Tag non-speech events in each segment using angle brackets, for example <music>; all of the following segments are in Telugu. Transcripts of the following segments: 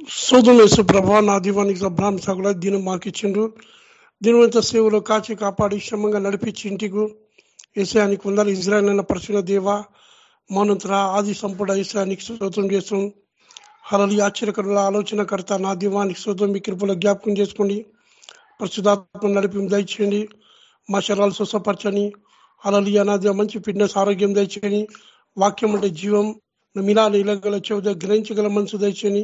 సోదరులేసు ప్రభా నా దీవానికి అబ్రాహ్మ సాగుల దీని మాకు ఇచ్చిండ్రు దీనివంత సేవలో కాచి కాపాడి శ్రమంగా నడిపించి ఇంటికు ఏసానికి ఉండాలి ఇజ్రాయల్ అయిన పరిశుభ్ర దేవ మనంతర ఆది సంపూడ ఏసాయానికి స్తోత్రం చేస్తాం హలలి ఆశ్చర్యకరుల ఆలోచనకర్త నా దీవానికి స్తోత్రం మీ కృపలో జ్ఞాపకం చేసుకోండి. ప్రస్తుతాత్మ నడిపి దయచేయండి. మా శరాలు స్వస్థపరచని అలలి అనాది మంచి ఫిట్నెస్ ఆరోగ్యం దయచేయని వాక్యం అంటే జీవం. మిలా నీలగల చెవుద గ్రహించగల మనసు దయచేయని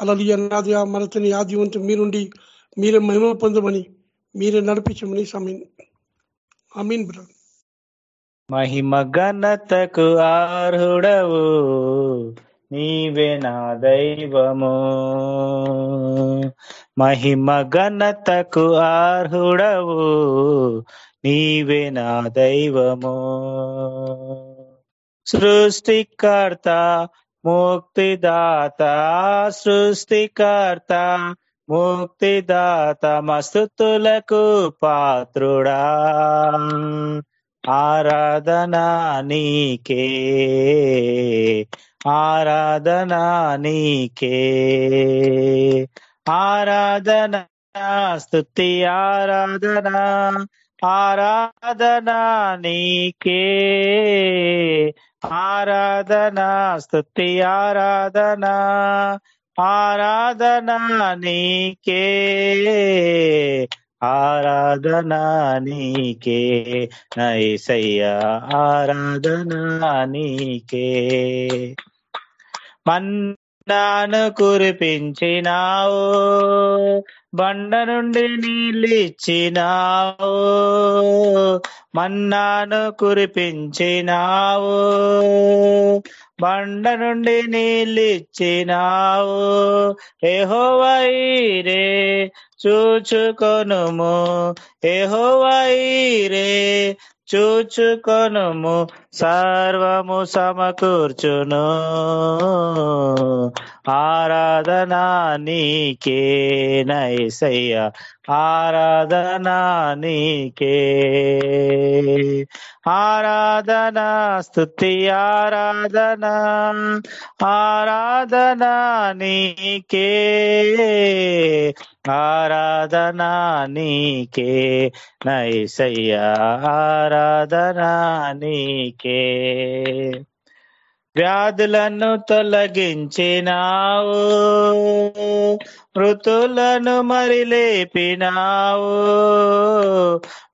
అలలి అనాది మనతని ఆదివంతం మీరుండి మీరే మహిమ పొందమని మీరే నడిపించమని సమీన్ అమీన్ బ్రదర్. మహిమ ఘనతకు ఆర్హుడవు నీవే నా దైవము. మహిమ ఘనతకు ఆర్హుడవు నీవే నా దైవము. సృష్టికర్త ముక్తిదాత సృష్టికర్త ముక్తిదాత మస్తుతులకు పాత్రుడా ఆరాధనా నీకే ఆరాధనా నీకే ఆరాధన స్తుతి ఆరాధన ఆరాధనా నీకే. ఆరాధన స్థుతి ఆరాధన. ఆరాధనా నీకే. ఆరాధనా నీకే. నైసయ్య ఆరాధనా నీకే. మన్నాను కురిపించినావు. బండ నుండి నీళ్ళిచ్చినావు మన్నాను కురిపించినావు. బండ నుండి నీళ్ళిచ్చినావు ఏహోవైరే చూచుకొనుము ఏహోవైరే చూచుకొనుము సర్వము సమకూర్చును. ఆరాధనా నీకే నైసయ్య ఆరాధనా నీకే ఆరాధనా స్థుతి ఆరాధనా ఆరాధనా నీకే ఆరాధనా నీకే నైసయ్య ఆరాధనా నీకే వ్యాధులను తొలగించినావు. మృతులను మరి లేపినావు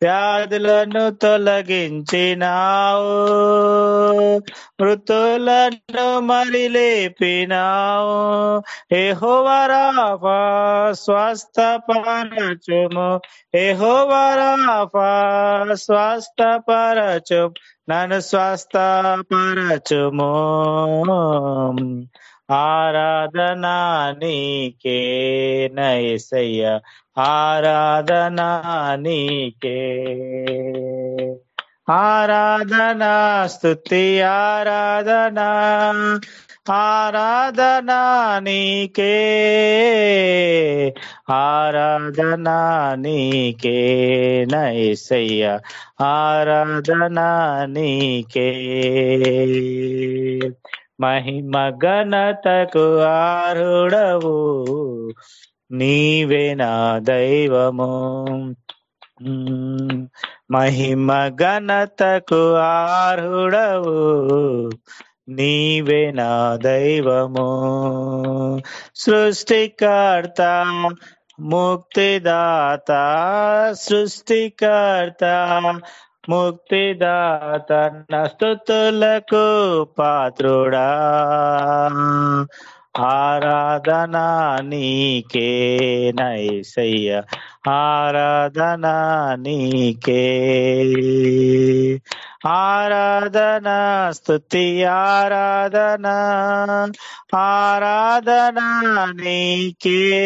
వ్యాధులను తొలగించినావు. మృతులను మరి లేపినావు ఎహోవరాఫా స్వస్థపరచుము. ఎహోవరాఫా స్వస్థపరచుము. నన్ను స్వస్థపరచుము. ఆరాధనా నీకే నైసయ్య ఆరాధనా నీకే ఆరాధనా స్థుతి ఆరాధనా ఆరాధనా నీకే ఆరాధనా నీకే నైసయ్య ఆరాధనా నీకే మహిమ ఘనతకు ఆరుడవు. నీవే నా దైవము. మహిమ ఘనతకు ఆరుడవు. నీవే నా దైవము. సృష్టికర్త ముక్తిదాత సృష్టికర్త ముక్తిదాత నస్తుతులకు పాత్రుడా. ఆరాధనా నీకే నైసయ్య. ఆరాధనా నీకే. ఆరాధన స్థుతి ఆరాధన. ఆరాధనా నీకే.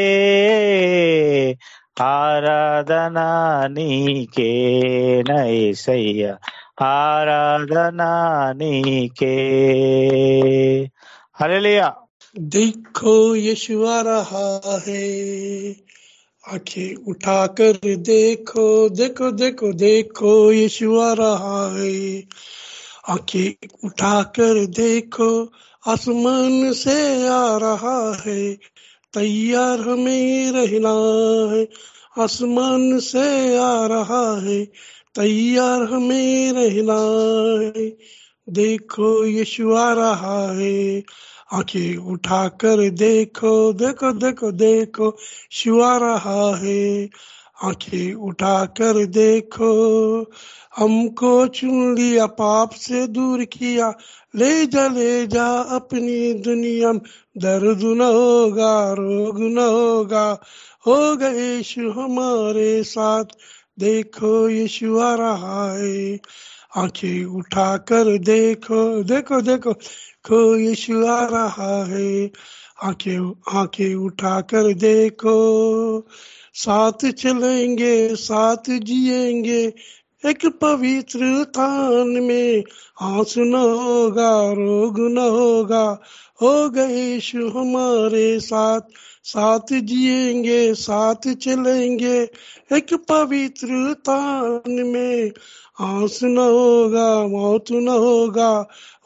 ఆరాధనా నీకే నైసయ్య ఆరాధనా నీకే హల్లెలూయా देखो यीशु आ रहा है आंखें उठाकर देखो देखो देखो देखो यीशु आ रहा है आंखें उठाकर देखो आसमान से आ रहा है तैयार हमें रहना है आसमान से आ रहा है, तैयार हमें रहना है। देखो यीशु आ रहा है, आँखें उठाकर देखो देखो देखो देखो शिव रहा है। आँखें उठाकर देखो हमको चुन लिया, पाप से दूर किया। ले जा ले जा अपनी दुनिया में दर्द न होगा, रोग न होगा। हो गए यीशु हमारे साथ, देखो यीशु आ रहा है। आँखें उठाकर देखो देखो देखो, खो यीशु आ रहा है। आँखें आँखें उठाकर देखो, साथ चलेंगे, साथ जिएँगे। एक पवित्र थान में आँसू न होगा रोग न होगा हो गए यीशु हमारे साथ साथ जिएँगे, साथ चलेंगे। एक पवित्र तान में आँसू न होगा मौत न होगा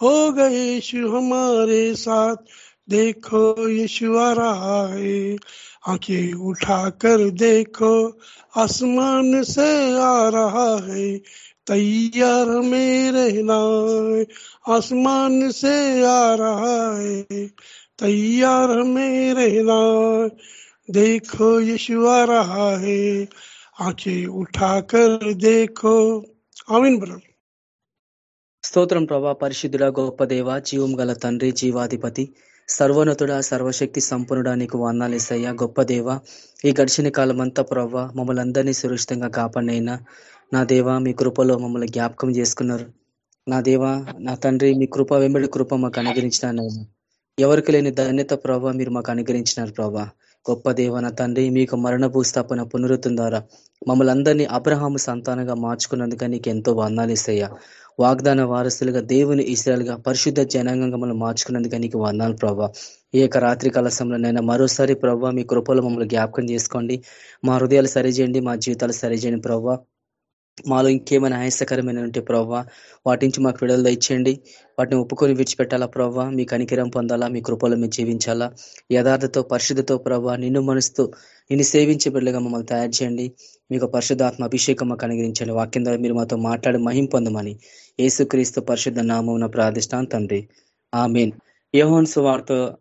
हो गए यीशु हमारे साथ, देखो यीशु आ रहा है आँखें उठाकर देखो आसमान से आ रहा है तैयार में रहना है आसमान से आ रहा है तैयार में रहना है देखो यीशु आ रहा है आंखें उठाकर देखो आमीन ब्रदर స్తోత్రం ప్రభా పరిశుద్ధుడ గొప్ప దేవ జీవం గల తండ్రి జీవాధిపతి సర్వోన్నతుడా సర్వశక్తి సంపన్నుడా నీకు వందాలేసయ్యా గొప్ప దేవ ఈ గడిచిన కాలం అంతా ప్రవ్వ మమ్మల్ని అందరినీ సురక్షితంగా కాపాడినైనా. నా దేవ మీ కృపలో మమ్మల్ని జ్ఞాపకం చేసుకున్నారు. నా దేవ నా తండ్రి మీ కృప వెంబడి కృప మాకు అనుగ్రహించినానైనా ఎవరికి లేని ధన్యత ప్రభావ మీరు మాకు అనుగ్రహించినారు ప్రభా గొప్ప దేవ నా తండ్రి మీకు మరణ భూస్థాపన పునరుద్ధం ద్వారా మమ్మల్ని అందరినీ అబ్రహాము సంతానంగా మార్చుకున్నందుకు నీకు ఎంతో వందాలేసయ్యా వాగ్దాన వారసులుగా దేవుని ఇస్రాయల్గా పరిశుద్ధ జనాంగంగా మనం మార్చుకున్నందుకు నీకు వందాలు ప్రభా. ఈ యొక్క రాత్రి కలసంలోనైనా మరోసారి ప్రభావ మీ కృపలో మమ్మల్ని జ్ఞాపకం చేసుకోండి. మా హృదయాలు సరిచేయండి మా జీవితాలు సరిచేయండి ప్రభావ మాలో ఇంకేమైనా ఆయాసకరమైన ఉంటే ప్రవ్వా వాటి నుంచి మాకు విడుదల ఇచ్చేయండి వాటిని ఒప్పుకొని విడిచిపెట్టాలా ప్రవ్వా? మీ కనికిరం పొందాలా? మీ కృపలో మేము జీవించాలా? యథార్థతో పరిశుద్ధతో ప్రవ్వా నిన్ను మనసుతో నిన్ను సేవించే బిడ్డగా మమ్మల్ని తయారు చేయండి. మీకు పరిశుద్ధాత్మ అభిషేకం మాకు అనుగ్రహించండి. వాక్యం ద్వారా మీరు మాతో మాట్లాడి మహిం పొందమని ఏసుక్రీస్తు పరిశుద్ధ నామం ప్రార్థిష్టాన్ తండ్రి. ఆ మీన్ యోహన్ సువార్త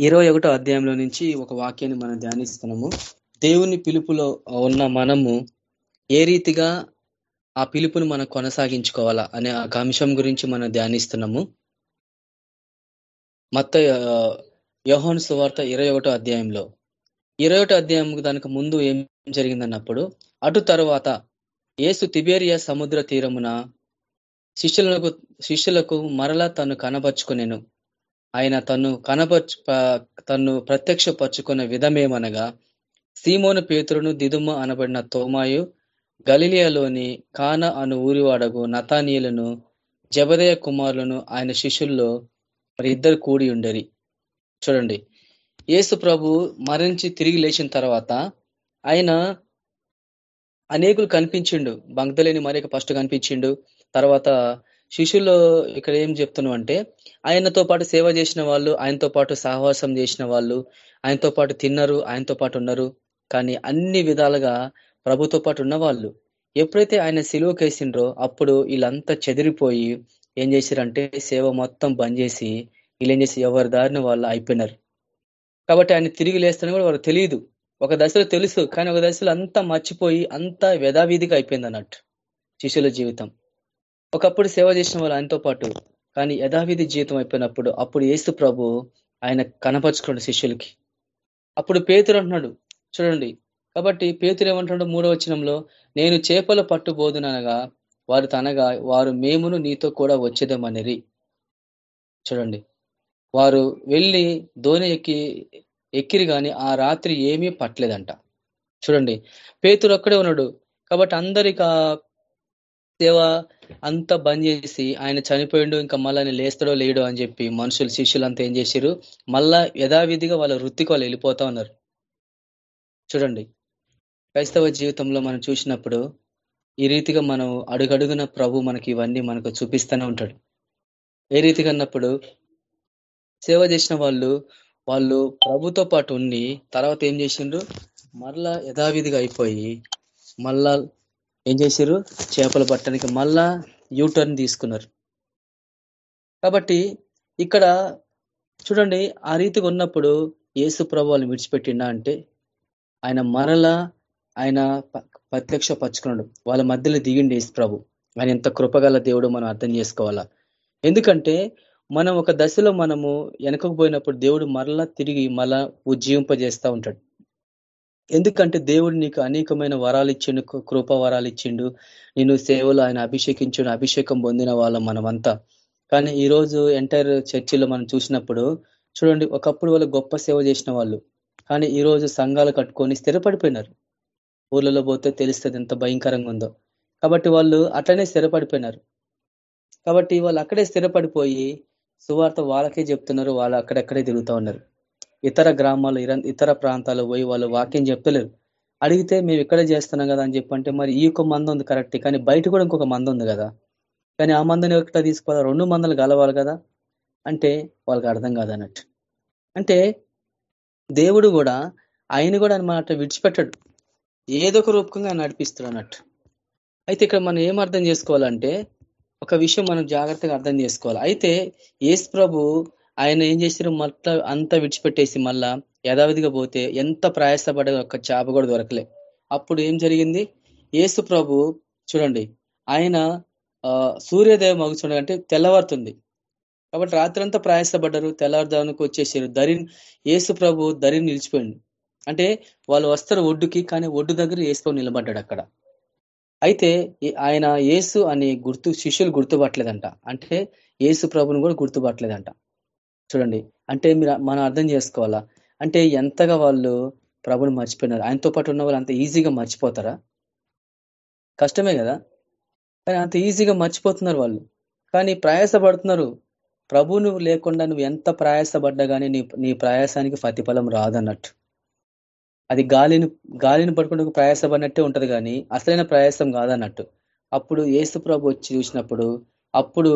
ఇరవై ఒకటో అధ్యాయంలో నుంచి ఒక వాక్యాన్ని మనం ధ్యానిస్తున్నాము. దేవుని పిలుపులో ఉన్న మనము ఏ రీతిగా ఆ పిలుపును మనం కొనసాగించుకోవాలా అనే ఒక అంశం గురించి మనం ధ్యానిస్తున్నాము. మత్త యోహన్ సువార్త ఇరవై ఒకటో అధ్యాయంలో. ఇరవై ఒకటో అధ్యాయం దానికి ముందు ఏం జరిగిందన్నప్పుడు అటు తరువాత ఏసు తిబేరియా సముద్ర తీరమున శిష్యులకు శిష్యులకు మరలా తను కనపరుచుకునేను ఆయన తను కనపరచు తను ప్రత్యక్షపరుచుకున్న విధమేమనగా సీమోను పేతురును దిదుమ అనబడిన తోమాయు గలిలియాలోని కాన అను ఊరివాడగు నతానీయులను జబదయ కుమారులను ఆయన శిష్యుల్లో మరి ఇద్దరు కూడి ఉండరి చూడండి. యేసు ప్రభు మరణించి తిరిగి లేచిన తర్వాత ఆయన అనేకులు కనిపించిండు. బంగ్దలేని మరి ఫస్ట్ కనిపించిండు. తర్వాత శిష్యుల్లో ఇక్కడ ఏం చెప్తున్నాం అంటే ఆయనతో పాటు సేవ చేసిన వాళ్ళు ఆయనతో పాటు సహవాసం చేసిన వాళ్ళు ఆయనతో పాటు తిన్నారు ఆయనతో పాటు ఉన్నారు కానీ అన్ని విధాలుగా ప్రభుతో పాటు ఉన్నవాళ్ళు. ఎప్పుడైతే ఆయన సిలువకేసిండ్రో అప్పుడు వీళ్ళంతా చెదిరిపోయి ఏం చేశారంటే సేవ మొత్తం బంద్ చేసి వీళ్ళు ఏం చేసి ఎవరి దారిని వాళ్ళు అయిపోయినారు. కాబట్టి ఆయన తిరిగి లేస్తాను కూడా వారు తెలియదు ఒక దశలో తెలుసు కానీ ఒక దశలో అంతా మర్చిపోయి అంతా వ్యధావిధిగా అయిపోయింది అన్నట్టు శిష్యుల జీవితం. ఒకప్పుడు సేవ చేసిన వాళ్ళు ఆయనతో పాటు కానీ యథావిధి జీవితం అయిపోయినప్పుడు అప్పుడు ఏసు ప్రభు ఆయన కనపరుచుకోండి శిష్యులకి. అప్పుడు పేతురు అంటున్నాడు చూడండి కాబట్టి పేతురు ఏమంటాడు మూడవ వచనంలో నేను చేపలు పట్టుబోదునగా వారు తనగా వారు మేమును నీతో కూడా వచ్చేదమనిరి. చూడండి. వారు వెళ్ళి ధోని ఎక్కి ఎక్కిరి కానీ ఆ రాత్రి ఏమీ పట్టలేదంట. చూడండి. పేతురు ఒక్కడే ఉన్నాడు. కాబట్టి అందరిక సేవ అంతా బంద్ చేసి ఆయన చనిపోయిండు ఇంకా మళ్ళీ లేస్తాడో లేడో అని చెప్పి మనుషులు శిష్యులంతా ఏం చేశారు మళ్ళా యథావిధిగా వాళ్ళ వృత్తికి వాళ్ళు వెళ్ళిపోతా ఉన్నారు. చూడండి. క్రైస్తవ జీవితంలో మనం చూసినప్పుడు ఈ రీతిగా మనం అడుగడుగున ప్రభు మనకి ఇవన్నీ మనకు చూపిస్తూనే ఉంటాడు. ఏ రీతిగా అన్నప్పుడు సేవ చేసిన వాళ్ళు వాళ్ళు ప్రభుతో పాటు ఉండి తర్వాత ఏం చేసిండ్రు? మరలా యథావిధిగా అయిపోయి మళ్ళా ఏం చేశారు చేపలు పట్టడానికి మళ్ళా యూటర్న్ తీసుకున్నారు. కాబట్టి ఇక్కడ చూడండి ఆ రీతిగా ఉన్నప్పుడు ఏసు ప్రభు వాళ్ళని విడిచిపెట్టిండా అంటే ఆయన మరలా ఆయన ప్రత్యక్ష పచ్చుకున్నాడు వాళ్ళ మధ్యలో దిగిండి యేసు ప్రభు. ఆయన ఎంత కృపగల దేవుడు మనం అర్థం చేసుకోవాలా? ఎందుకంటే మనం ఒక దశలో మనము వెనకకు పోయినప్పుడు దేవుడు మరలా తిరిగి మళ్ళా ఉజ్జీవింపజేస్తూ ఉంటాడు. ఎందుకంటే దేవుడు నీకు అనేకమైన వరాలు ఇచ్చిండు కృప వరాలు ఇచ్చిండు. నేను సేవలు ఆయన అభిషేకించుడు అభిషేకం పొందిన వాళ్ళం మనమంతా. కానీ ఈరోజు ఎంటైర్ చర్చిలో మనం చూసినప్పుడు చూడండి ఒకప్పుడు వాళ్ళు గొప్ప సేవ చేసిన వాళ్ళు. కానీ ఈరోజు సంఘాలు కట్టుకొని స్థిరపడిపోయినారు. ఊర్లలో పోతే తెలుస్తుంది ఎంత భయంకరంగా ఉందో. కాబట్టి వాళ్ళు అట్లనే స్థిరపడిపోయినారు. కాబట్టి వాళ్ళు అక్కడే స్థిరపడిపోయి సువార్త వాళ్ళకే చెప్తున్నారు వాళ్ళు అక్కడక్కడే తిరుగుతూ ఉన్నారు. ఇతర గ్రామాలు ఇతర ప్రాంతాలు పోయి వాళ్ళు వాక్యం చెప్తలేరు అడిగితే మేము ఇక్కడే చేస్తున్నాం కదా అని చెప్పంటే మరి ఈ యొక్క మంద ఉంది కరెక్ట్ కానీ బయట కూడా ఇంకొక మంద ఉంది కదా. కానీ ఆ మందని ఒకటి తీసుకోవాలి రెండు మందలు కలవాలి కదా అంటే వాళ్ళకి అర్థం కాదన్నట్టు. అంటే దేవుడు కూడా ఆయన కూడా అనమాట విడిచిపెట్టాడు. ఏదో ఒక రూపకంగా నడిపిస్తాడు అన్నట్టు అయితే ఇక్కడ మనం ఏం అర్థం చేసుకోవాలంటే ఒక విషయం మనం జాగ్రత్తగా అర్థం చేసుకోవాలి. అయితే ఏసు ప్రభు ఆయన ఏం చేశారు? మొత్తం అంతా విడిచిపెట్టేసి మళ్ళా యథావిధిగా పోతే ఎంత ప్రయాసపడ్డ ఒక చేప కూడా దొరకలే. అప్పుడు ఏం జరిగింది? ఏసు ప్రభు చూడండి ఆయన సూర్యోదయం మగుచుండ అంటే తెల్లవారుతుంది. కాబట్టి రాత్రంతా ప్రయాసపడ్డారు తెల్లవారుదానికి వచ్చేసారు. దరి ఏసు ప్రభు దరిని నిలిచిపోయింది అంటే వాళ్ళు వస్తారు ఒడ్డుకి కానీ ఒడ్డు దగ్గర ఏసు నిలబడ్డాడు అక్కడ. అయితే ఆయన ఏసు అనే గుర్తు శిష్యులు గుర్తుపట్టలేదంట. అంటే ఏసు ప్రభుని కూడా గుర్తుపట్టలేదంట. చూడండి అంటే మీరు మనం అర్థం చేసుకోవాలా? అంటే ఎంతగా వాళ్ళు ప్రభుని మర్చిపోయినారు? ఆయనతో పాటు ఉన్న వాళ్ళు అంత ఈజీగా మర్చిపోతారా? కష్టమే కదా? కానీ అంత ఈజీగా మర్చిపోతున్నారు వాళ్ళు. కానీ ప్రయాసపడుతున్నారు. ప్రభువు నువ్వు లేకుండా నువ్వు ఎంత ప్రయాసపడ్డా కానీ నీ నీ ప్రయాసానికి ప్రతిఫలం రాదన్నట్టు. అది గాలిని గాలిని పడుకుంటూ ప్రయాసపడినట్టే ఉంటది కానీ అసలైన ప్రయాసం కాదన్నట్టు. అప్పుడు ఏసు ప్రభు వచ్చి చూసినప్పుడు అప్పుడు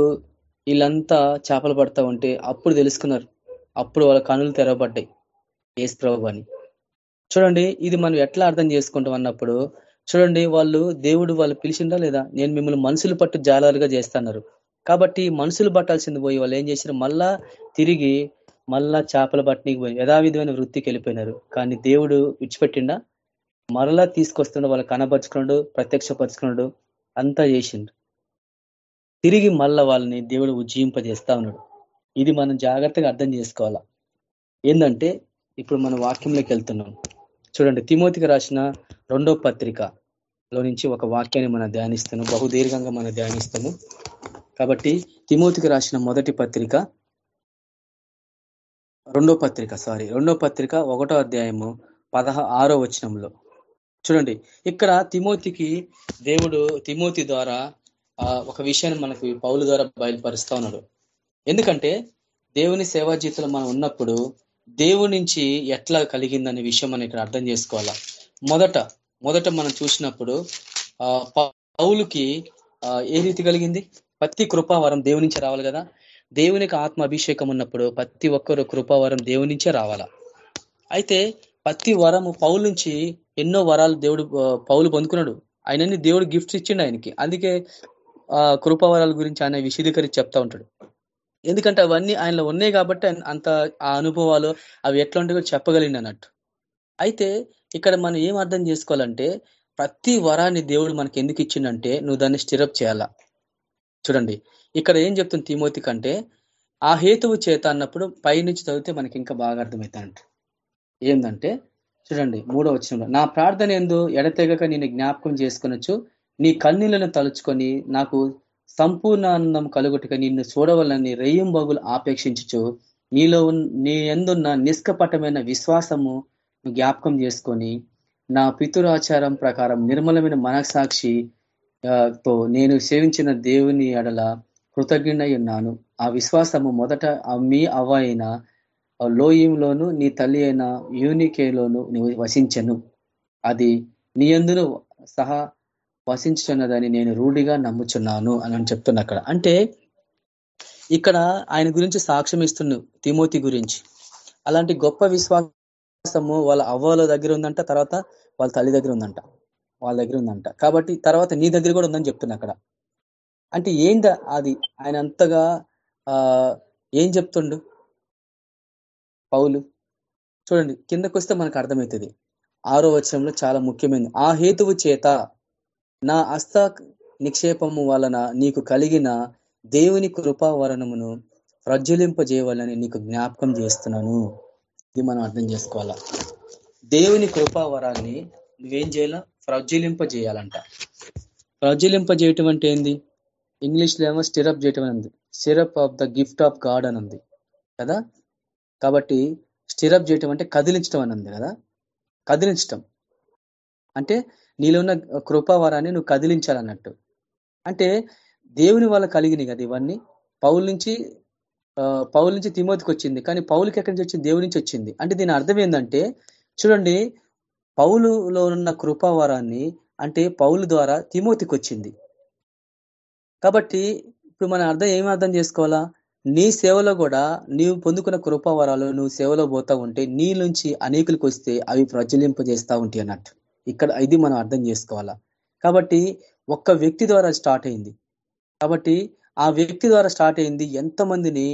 వీళ్ళంతా చేపలు పడతా ఉంటే అప్పుడు తెలుసుకున్నారు. అప్పుడు వాళ్ళ కనులు తెరవబడ్డాయి ఏసు ప్రభు అని. చూడండి ఇది మనం ఎట్లా అర్థం చేసుకుంటాం అన్నప్పుడు చూడండి వాళ్ళు దేవుడు వాళ్ళు పిలిచిందా లేదా? నేను మిమ్మల్ని మనుషులు పట్టు జాలాలుగా చేస్తున్నారు. కాబట్టి మనుషులు పట్టాల్సింది పోయి వాళ్ళు ఏం చేశారు మళ్ళా తిరిగి మళ్ళా చేపల పట్టినకి పోయి యథావిధమైన వృత్తికి వెళ్ళిపోయినారు. కానీ దేవుడు విడిచిపెట్టిండా? మరలా తీసుకొస్తుండ వాళ్ళు కనపరుచుకున్నాడు ప్రత్యక్షపరుచుకున్నాడు అంతా చేసిండు. తిరిగి మళ్ళా వాళ్ళని దేవుడు ఉజ్జీంపజేస్తా ఉన్నాడు. ఇది మనం జాగ్రత్తగా అర్థం చేసుకోవాలా? ఏంటంటే ఇప్పుడు మన వాక్యంలోకి వెళ్తున్నాం. చూడండి తిమోతికి రాసిన రెండో పత్రికలో నుంచి ఒక వాక్యాన్ని మనం ధ్యానిస్తాము బహుదీర్ఘంగా మనం ధ్యానిస్తాము కాబట్టి తిమోతికి రాసిన మొదటి పత్రిక రెండో పత్రిక సారీ రెండో పత్రిక ఒకటో అధ్యాయము పదహ ఆరో వచనంలో. చూడండి ఇక్కడ తిమోతికి దేవుడు తిమోతి ద్వారా ఒక విషయాన్ని మనకి పౌలు ద్వారా బయలుపరుస్తా ఉన్నాడు. ఎందుకంటే దేవుని సేవా జీవితంలో మనం ఉన్నప్పుడు దేవుడి నుంచి ఎట్లా కలిగిందనే విషయం మనం ఇక్కడ అర్థం చేసుకోవాలా. మొదట మొదట మనం చూసినప్పుడు పౌలుకి ఏ రీతి కలిగింది? ప్రతి కృపావరం దేవుని రావాలి కదా? దేవునికి ఆత్మ అభిషేకం ఉన్నప్పుడు ప్రతి ఒక్కరు కృపావరం దేవుని నుంచే రావాలా? అయితే ప్రతి వరము పౌలు నుంచి ఎన్నో వరాలు దేవుడు పౌలు పొందుకున్నాడు. ఆయనని దేవుడు గిఫ్ట్స్ ఇచ్చిండు ఆయనకి. అందుకే ఆ కృపావరాల గురించి ఆయన విశదీకరించి చెప్తా ఉంటాడు. ఎందుకంటే అవన్నీ ఆయనలో ఉన్నాయి కాబట్టి అంత ఆ అనుభవాలు అవి ఎట్లా ఉంటాయో చెప్పగలిగింది అన్నట్టు. అయితే ఇక్కడ మనం ఏం అర్థం చేసుకోవాలంటే ప్రతి వరాన్ని దేవుడు మనకి ఎందుకు ఇచ్చిండంటే నువ్వు దాన్ని స్టిరప్ చేయాలా? చూడండి. ఇక్కడ ఏం చెప్తుంది తిమోతి కంటే ఆ హేతువు చేత అన్నప్పుడు పైనుంచి చదివితే మనకి ఇంకా బాగా అర్థమవుతాయంట ఏంటంటే చూడండి మూడో వచ్చిన నా ప్రార్థన ఎందు ఎడతెగక నేను జ్ఞాపకం చేసుకునొచ్చు నీ కన్నీళ్ళను తలుచుకొని నాకు సంపూర్ణానందం కలుగుటక నిన్ను చూడవలని రెయ్యం బగులు ఆపేక్షించు నీలో నీ ఎందున్న నిష్కపటమైన విశ్వాసము జ్ఞాపకం చేసుకొని నా పితురాచారం ప్రకారం నిర్మలమైన మనసాక్షి తో నేను సేవించిన దేవుని ఎడల కృతజ్ఞుడై ఉన్నాను ఆ విశ్వాసము మొదట మీ అవ్వ అయిన లోయంలోను నీ తల్లి అయిన యూనికేలోను వసించను. అది నీ ఎందును సహా వసించున్నదని నేను రూఢిగా నమ్ముచున్నాను అని చెప్తున్నా అక్కడ. అంటే ఇక్కడ ఆయన గురించి సాక్ష్యం ఇస్తున్నాడు తిమోతి గురించి. అలాంటి గొప్ప విశ్వాసము వాళ్ళ అవ్వల దగ్గర ఉందంట తర్వాత వాళ్ళ తల్లి దగ్గర ఉందంట వాళ్ళ దగ్గర ఉందంట. కాబట్టి తర్వాత నీ దగ్గర కూడా ఉందని చెప్తున్నా అక్కడ. అంటే ఏంద అది? ఆయన అంతగా ఆ ఏం చెప్తుండు? పౌలు? చూడండి కిందకు వస్తే మనకు అర్థమవుతుంది ఆరో వచనంలో చాలా ముఖ్యమైనది ఆ హేతువు చేత నా హస్త నిక్షేపము వలన నీకు కలిగిన దేవుని కృపావరణమును ప్రజ్వలింపజేయవాలని నీకు జ్ఞాపకం చేస్తున్నాను. ఇది మనం అర్థం చేసుకోవాలా? దేవుని కృపావరాన్ని నువ్వేం చేయాల? ప్రజ్వలింపజేయాలంట. ప్రజ్వలింపజేయటం అంటే ఏంది? ఇంగ్లీష్లో ఏమో స్టిరప్ చేయటం అని ఉంది stir up of the gift of God అని ఉంది కదా? కాబట్టి స్టిరప్ చేయటం అంటే కదిలించడం అని ఉంది కదా? కదిలించటం. అంటే నీలో ఉన్న కృపావరాన్ని నువ్వు కదిలించాలన్నట్టు. అంటే దేవుని వల్ల కలిగినాయి కదా ఇవన్నీ? పౌల నుంచి పౌల నుంచి తిమోతికి వచ్చింది కానీ పౌలకి ఎక్కడి నుంచి వచ్చింది? దేవుడి నుంచి వచ్చింది. అంటే దీని అర్థం ఏంటంటే చూడండి పౌలులో ఉన్న కృపావరాన్ని అంటే పౌలు ద్వారా తిమోతికి వచ్చింది. కాబట్టి ఇప్పుడు మనం అర్థం ఏమి అర్థం చేసుకోవాలా? నీ సేవలో కూడా నీవు పొందుకున్న కృపావరాలు నువ్వు సేవలో పోతా ఉంటే నీ నుంచి అనేకులకు వస్తే అవి ప్రజ్వలింపజేస్తా ఉంటాయి అన్నట్టు. ఇక్కడ ఇది మనం అర్థం చేసుకోవాలా? కాబట్టి ఒక్క వ్యక్తి ద్వారా స్టార్ట్ అయింది. కాబట్టి ఆ వ్యక్తి ద్వారా స్టార్ట్ అయింది ఎంతమందిని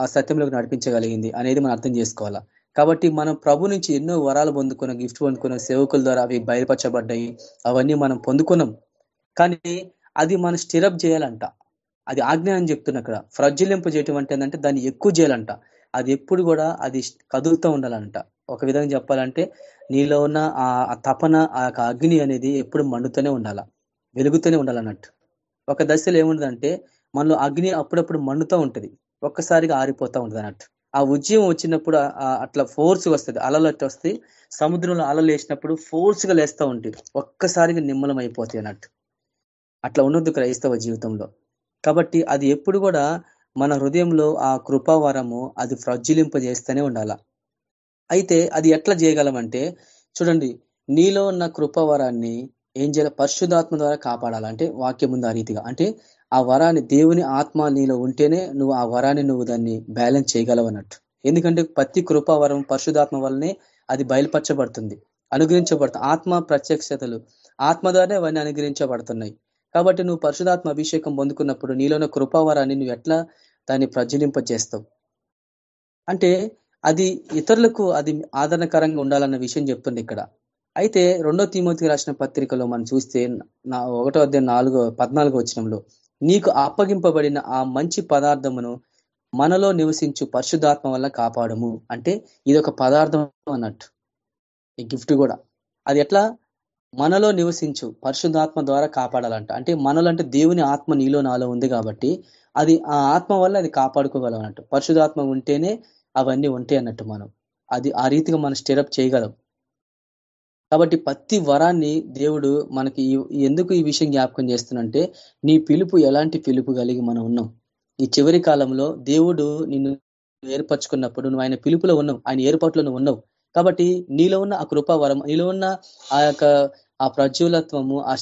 ఆ సత్యంలోకి నడిపించగలిగింది అనేది మనం అర్థం చేసుకోవాలా? కాబట్టి మనం ప్రభు నుంచి ఎన్నో వరాలు పొందుకున్న గిఫ్ట్ పొందుకున్న సేవకుల ద్వారా అవి బయలుపరచబడ్డాయి అవన్నీ మనం పొందుకున్నాం. కానీ అది మనం స్టిరప్ చేయాలంట. అది ఆజ్ఞ అని చెప్తున్నా అక్కడ. ప్రజ్వలింపు చేయటం అంటే ఏంటంటే దాన్ని ఎక్కువ చేయాలంట. అది ఎప్పుడు కూడా అది కదులుతూ ఉండాలంట. ఒక విధంగా చెప్పాలంటే నీలో ఉన్న ఆ తపన ఆ అగ్ని అనేది ఎప్పుడు మండుతూనే ఉండాల. వెలుగుతూనే ఉండాలన్నట్టు ఒక దశలో ఏముండదంటే మనలో అగ్ని అప్పుడప్పుడు మండుతూ ఉంటుంది. ఒక్కసారిగా ఆరిపోతూ ఉంటుంది అన్నట్టు. ఆ ఉద్యమం వచ్చినప్పుడు అట్లా ఫోర్స్ వస్తుంది. అలలు అట్లా వస్తే సముద్రంలో అలలు వేసినప్పుడు ఫోర్స్గా లేస్తూ ఉంటుంది. ఒక్కసారిగా నిమ్మలం అయిపోతాయి అన్నట్టు. అట్లా ఉన్నది క్రైస్తవ జీవితంలో. కాబట్టి అది ఎప్పుడు కూడా మన హృదయంలో ఆ కృపావరము అది ప్రజ్వలింపజేస్తూనే ఉండాల. అయితే అది ఎట్లా చేయగలమంటే చూడండి నీలో ఉన్న కృపావరాన్ని ఏం చేయాలి పరిశుధాత్మ ద్వారా కాపాడాలంటే వాక్యం ఉంది ఆ రీతిగా. అంటే ఆ వరాన్ని దేవుని ఆత్మ నీలో ఉంటేనే నువ్వు ఆ వరాన్ని నువ్వు దాన్ని బ్యాలెన్స్ చేయగలవు అన్నట్టు ఎందుకంటే ప్రతి కృపావరం పరిశుధాత్మ వల్లనే అది బయలుపరచబడుతుంది అనుగ్రహించబడుతుంది. ఆత్మ ప్రత్యక్షతలు ఆత్మ ద్వారానే అవన్నీ అనుగ్రహించబడుతున్నాయి. కాబట్టి నువ్వు పరిశుధాత్మ అభిషేకం పొందుకున్నప్పుడు నీలోని కృపావరాన్ని నువ్వు ఎట్లా దాన్ని ప్రజ్వలింపజేస్తావు? అంటే అది ఇతరులకు అది ఆదరణకరంగా ఉండాలన్న విషయం చెప్తుంది ఇక్కడ. అయితే రెండో తిమోతికి రాసిన పత్రికలో మనం చూస్తే నా ఒకటో అధ్యాయం నాలుగో పద్నాలుగో వచ్చినంలో నీకు అప్పగింపబడిన ఆ మంచి పదార్థమును మనలో నివసించు పరిశుధాత్మ వల్ల కాపాడము. అంటే ఇది ఒక పదార్థం అన్నట్టు. ఈ గిఫ్ట్ కూడా. అది ఎట్లా? మనలో నివసించు పరిశుద్ధాత్మ ద్వారా కాపాడాలంట. అంటే మనలో అంటే దేవుని ఆత్మ నీలో నాలో ఉంది కాబట్టి అది ఆ ఆత్మ వల్ల అది కాపాడుకోగలం అన్నట్టు పరిశుధాత్మ ఉంటేనే అవన్నీ ఉంటాయి అన్నట్టు మనం. అది ఆ రీతిగా మనం స్టిరప్ చేయగలం. కాబట్టి ప్రతి వరాన్ని దేవుడు మనకి ఎందుకు ఈ విషయం జ్ఞాపకం చేస్తున్నంటే నీ పిలుపు ఎలాంటి పిలుపు కలిగి మనం ఉన్నాం? ఈ చివరి కాలంలో దేవుడు నిన్ను ఏర్పరచుకున్నప్పుడు నువ్వు ఆయన పిలుపులో ఉన్నావు ఆయన ఏర్పాట్లో ఉన్నావు. కాబట్టి నీలో ఉన్న ఆ కృపావరం నీలో ఉన్న ఆ యొక్క ఆ ప్రజ్వలత్వము ఆ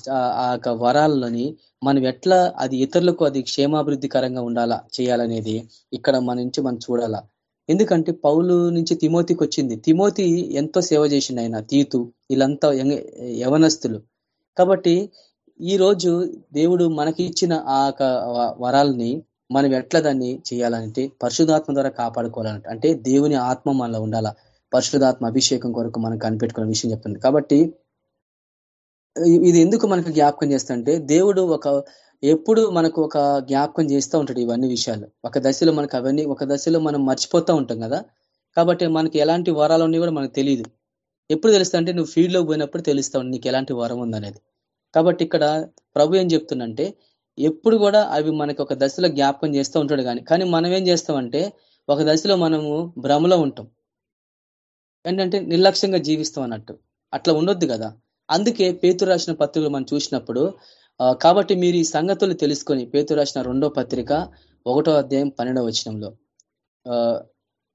యొక్క వరాలని మనం ఎట్లా అది ఇతరులకు అది క్షేమాభివృద్ధికరంగా ఉండాలా చేయాలనేది ఇక్కడ మన నుంచి మనం చూడాలా. ఎందుకంటే పౌలు నుంచి తిమోతికి వచ్చింది. తిమోతి ఎంతో సేవ చేసింది ఆయన తీతు వీళ్ళంతా యవనస్తులు. కాబట్టి ఈ రోజు దేవుడు మనకి ఇచ్చిన ఆ వరాలని మనం ఎట్లా దాన్ని చేయాలంటే పరిశుధాత్మ ద్వారా కాపాడుకోవాలంటే. అంటే దేవుని ఆత్మ మనలో ఉండాలా. పరిశుధాత్మ అభిషేకం కొరకు మనం కనిపెట్టుకున్న విషయం చెప్తుంది. కాబట్టి ఇది ఎందుకు మనకు జ్ఞాపకం చేస్తుంటే దేవుడు ఒక ఎప్పుడు మనకు ఒక జ్ఞాపకం చేస్తూ ఉంటాడు ఇవన్నీ విషయాలు. ఒక దశలో మనకు అవన్నీ ఒక దశలో మనం మర్చిపోతూ ఉంటాం కదా. కాబట్టి మనకి ఎలాంటి వరాలు ఉన్నాయి కూడా మనకు తెలియదు ఎప్పుడు తెలుస్తా అంటే నువ్వు ఫీల్డ్లో పోయినప్పుడు తెలుస్తావు నీకు ఎలాంటి వరం ఉందనేది. కాబట్టి ఇక్కడ ప్రభు ఏం చెప్తుందంటే ఎప్పుడు కూడా అవి మనకి ఒక దశలో జ్ఞాపకం చేస్తూ ఉంటాడు కానీ కానీ మనం ఏం చేస్తామంటే ఒక దశలో మనము భ్రమలో ఉంటాం. ఏంటంటే నిర్లక్ష్యంగా జీవిస్తాం అన్నట్టు. అట్లా ఉండొద్దు కదా. అందుకే పేతు రాసిన పత్రికలు మనం చూసినప్పుడు కాబట్టి మీరు ఈ సంగతులు తెలుసుకొని పేతు రాసిన రెండో పత్రిక ఒకటో అధ్యాయం పన్నెండవ వచనంలో.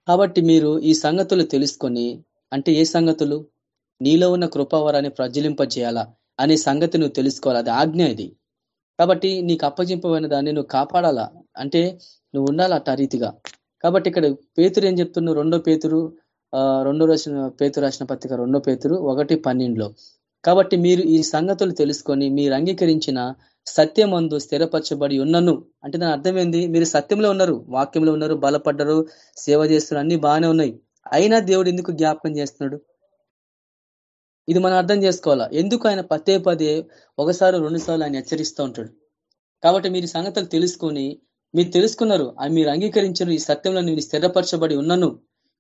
కాబట్టి మీరు ఈ సంగతులు తెలుసుకొని అంటే ఏ సంగతులు? నీలో ఉన్న కృపావరాన్ని ప్రజ్వలింపజేయాలా అనే సంగతి నువ్వు తెలుసుకోవాలి? అది ఆజ్ఞ ఇది. కాబట్టి నీకు అప్పజింపబడిన దాన్ని నువ్వు కాపాడాలా? అంటే నువ్వు ఉండాలి అట్ట రీతిగా? కాబట్టి ఇక్కడ పేతురు ఏం చెప్తున్నావు రెండో పేతురు రెండో రాసిన పేతురు రాసిన పత్రిక రెండో పేతురు ఒకటి పన్నెండులో. కాబట్టి మీరు ఈ సంగతులు తెలుసుకొని మీరు అంగీకరించిన సత్యమందు స్థిరపరచబడి ఉన్నను. అంటే దాని అర్థమైంది మీరు సత్యంలో ఉన్నారు వాక్యంలో ఉన్నారు బలపడ్డరు సేవ చేస్తున్నారు అన్ని బాగానే ఉన్నాయి. అయినా దేవుడు ఎందుకు జ్ఞాపకం చేస్తున్నాడు? ఇది మనం అర్థం చేసుకోవాలా? ఎందుకు ఆయన పదే పదే ఒకసారి రెండుసార్లు ఆయన హెచ్చరిస్తూ ఉంటాడు? కాబట్టి మీరు సంగతులు తెలుసుకొని మీరు తెలుసుకున్నారు మీరు అంగీకరించిన ఈ సత్యంలో నేను స్థిరపరచబడి ఉన్నాను.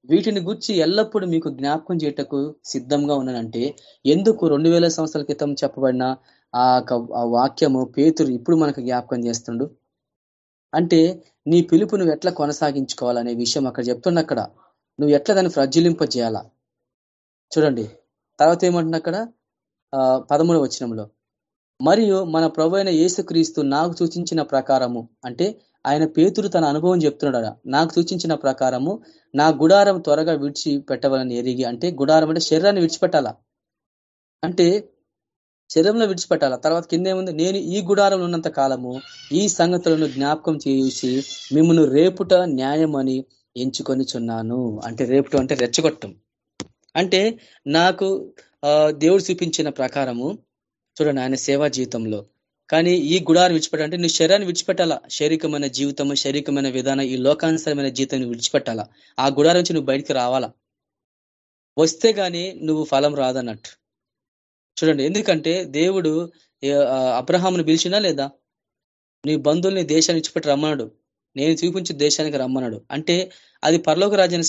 వీటిని గుర్చి ఎల్లప్పుడూ మీకు జ్ఞాపకం చేయటకు సిద్ధంగా ఉన్నానంటే ఎందుకు రెండు వేల సంవత్సరాల క్రితం చెప్పబడిన ఆ వాక్యము పేతురు ఇప్పుడు మనకు జ్ఞాపకం చేస్తుండు? అంటే నీ పిలుపు నువ్వు ఎట్లా కొనసాగించుకోవాలనే విషయం అక్కడ చెప్తున్న అక్కడ నువ్వు ఎట్లా దాన్ని ప్రజ్వలింప చేయాలా? చూడండి. తర్వాత ఏమంటున్నా అక్కడ పదమూడు వచనంలో. మరియు మన ప్రభు అయిన యేసుక్రీస్తు నాకు సూచించిన ప్రకారము. అంటే ఆయన పేతురు తన అనుభవం చెప్తున్నాడు నాకు సూచించిన ప్రకారము నా గుడారం త్వరగా విడిచి పెట్టవాలని ఎరిగి అంటే గుడారం అంటే శరీరాన్ని విడిచిపెట్టాలా? అంటే శరీరంలో విడిచిపెట్టాలా? తర్వాత కింద ఏముంది నేను ఈ గుడారంలో ఉన్నంత కాలము ఈ సంగతులను జ్ఞాపకం చేసి మిమ్మల్ని రేపుట న్యాయం అని ఎంచుకొనిచున్నాను అంటే రేపుట అంటే రెచ్చగొట్టం. అంటే నాకు దేవుడు చూపించిన ప్రకారము చూడండి ఆయన సేవా జీవితంలో. కానీ ఈ గుడారం విడిచిపెట్టాలంటే నువ్వు శరీరాన్ని విడిచిపెట్టాలా? శారీరకమైన జీవితము శారీరకమైన విధానం ఈ లోకానుసరమైన జీవితాన్ని విడిచిపెట్టాలా? ఆ గుడారం నుంచి నువ్వు బయటికి రావాలా? వస్తే గాని నువ్వు ఫలం రాదన్నట్టు. చూడండి ఎందుకంటే దేవుడు అబ్రహాంను పిలిచినా లేదా నీ బంధువుల్ని దేశాన్ని విడిచిపెట్టి రమ్మన్నాడు నేను చూపించి దేశానికి రమ్మన్నాడు అంటే అది పరలోక రాజ్యాన్ని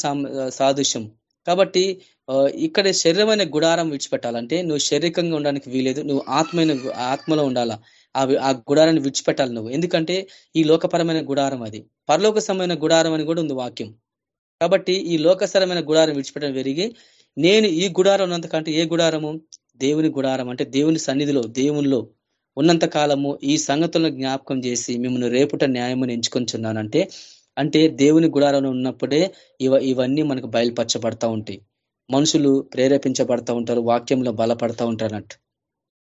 సాదృశ్యం. కాబట్టి ఇక్కడ శరీరమైన గుడారం విడిచిపెట్టాలంటే నువ్వు శారీరకంగా ఉండడానికి వీలేదు నువ్వు ఆత్మైన ఆత్మలో ఉండాలా? ఆ గుడారాన్ని విడిచిపెట్టాలి నువ్వు. ఎందుకంటే ఈ లోకపరమైన గుడారం అది. పరలోకసమైన గుడారం అని కూడా ఉంది వాక్యం. కాబట్టి ఈ లోకసరమైన గుడారం విడిచిపెట్టడం పెరిగి నేను ఈ గుడారం ఉన్నంతకంటే ఏ గుడారము? దేవుని గుడారం. అంటే దేవుని సన్నిధిలో దేవునిలో ఉన్నంత కాలము ఈ సంగతులను జ్ఞాపకం చేసి మిమ్మల్ని రేపుట న్యాయమని ఎంచుకొంచున్నానంటే అంటే దేవుని గుడారంలో ఉన్నప్పుడే ఇవ ఇవన్నీ మనకు బయలుపరచబడతా ఉంటాయి. మనుషులు ప్రేరేపించబడతా ఉంటారు వాక్యంలో బలపడతా ఉంటారు అన్నట్టు.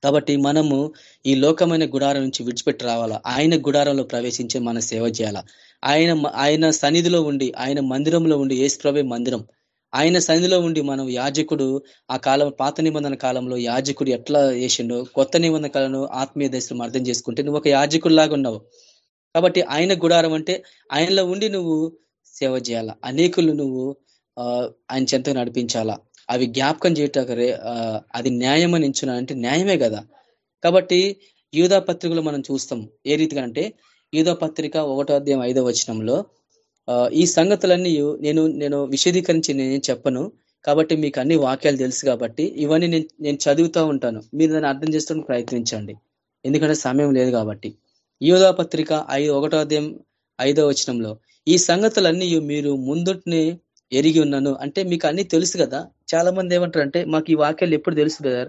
కాబట్టి మనము ఈ లోకమైన గుడారం నుంచి విడిచిపెట్టి రావాలా? ఆయన గుడారంలో ప్రవేశించే మన సేవ చేయాలా? ఆయన ఆయన సన్నిధిలో ఉండి ఆయన మందిరంలో ఉండి ఏసుప్రభే మందిరం. ఆయన సన్నిధిలో ఉండి మనం యాజకుడు ఆ కాలం పాత నిబంధన కాలంలో యాజకుడు ఎట్లా చేసిండో కొత్త నిబంధన కాలంలో ఆత్మీయ దశలు అర్థం చేసుకుంటే నువ్వు ఒక యాజకుడిలాగా ఉన్నావు. కాబట్టి ఆయన గుడారం అంటే ఆయనలో ఉండి నువ్వు సేవ చేయాలా? అనేకులు నువ్వు ఆయన చెంత నడిపించాలా? అవి జ్ఞాపకం చేయటం అది న్యాయం అని అంటే న్యాయమే కదా. కాబట్టి యూదా పత్రికలో మనం చూస్తాం ఏ రీతిగా అంటే యూదా పత్రిక ఒకటో అధ్యాయం ఐదో వచనంలో ఈ సంగతులన్నీ నేను నేను విశదీకరించి నేను చెప్పను కాబట్టి మీకు అన్ని వాక్యాలు తెలుసు కాబట్టి ఇవన్నీ నేను నేను చదువుతూ ఉంటాను. మీరు దాన్ని అర్థం చేసుకోవడానికి ప్రయత్నించండి. ఎందుకంటే సమయం లేదు కాబట్టి. యోధా పత్రిక ఐదు ఒకటో అధ్యాయం ఐదో వచనంలో ఈ సంగతులన్నీ మీరు ముందుటినే ఎరిగి ఉన్నాను. అంటే మీకు అన్ని తెలుసు కదా. చాలా మంది ఏమంటారు అంటే మాకు ఈ వాక్యాలు ఎప్పుడు తెలుసు కదా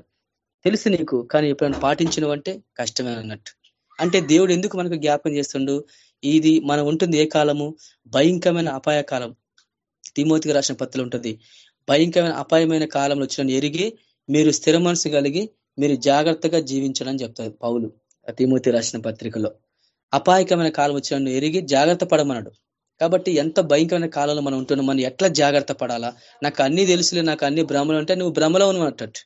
తెలుసు నీకు కానీ ఎప్పుడైనా పాటించినవంటే కష్టమే అన్నట్టు. అంటే దేవుడు ఎందుకు మనకు జ్ఞాపకం చేస్తుండు? ఇది మనం ఉంటుంది ఏ కాలము? భయంకరమైన అపాయ కాలం. తిమోతికి రాసిన పత్రులు ఉంటుంది. భయంకరమైన అపాయమైన కాలంలో వచ్చిన ఎరిగి మీరు స్థిర మనసు కలిగి మీరు జాగ్రత్తగా జీవించడం చెప్తారు పౌలు. తిమోతి రాసిన పత్రికలో. అపాయకమైన కాలం వచ్చిన ఎరిగి జాగ్రత్త పడమన్నాడు. కాబట్టి ఎంత భయంకరమైన కాలంలో మనం ఉంటున్నాం మనం ఎట్లా జాగ్రత్త పడాలా? నాకు అన్ని తెలుసులే నాకు అన్ని భ్రమలు అంటే నువ్వు భ్రమలో ఉన్నట్టు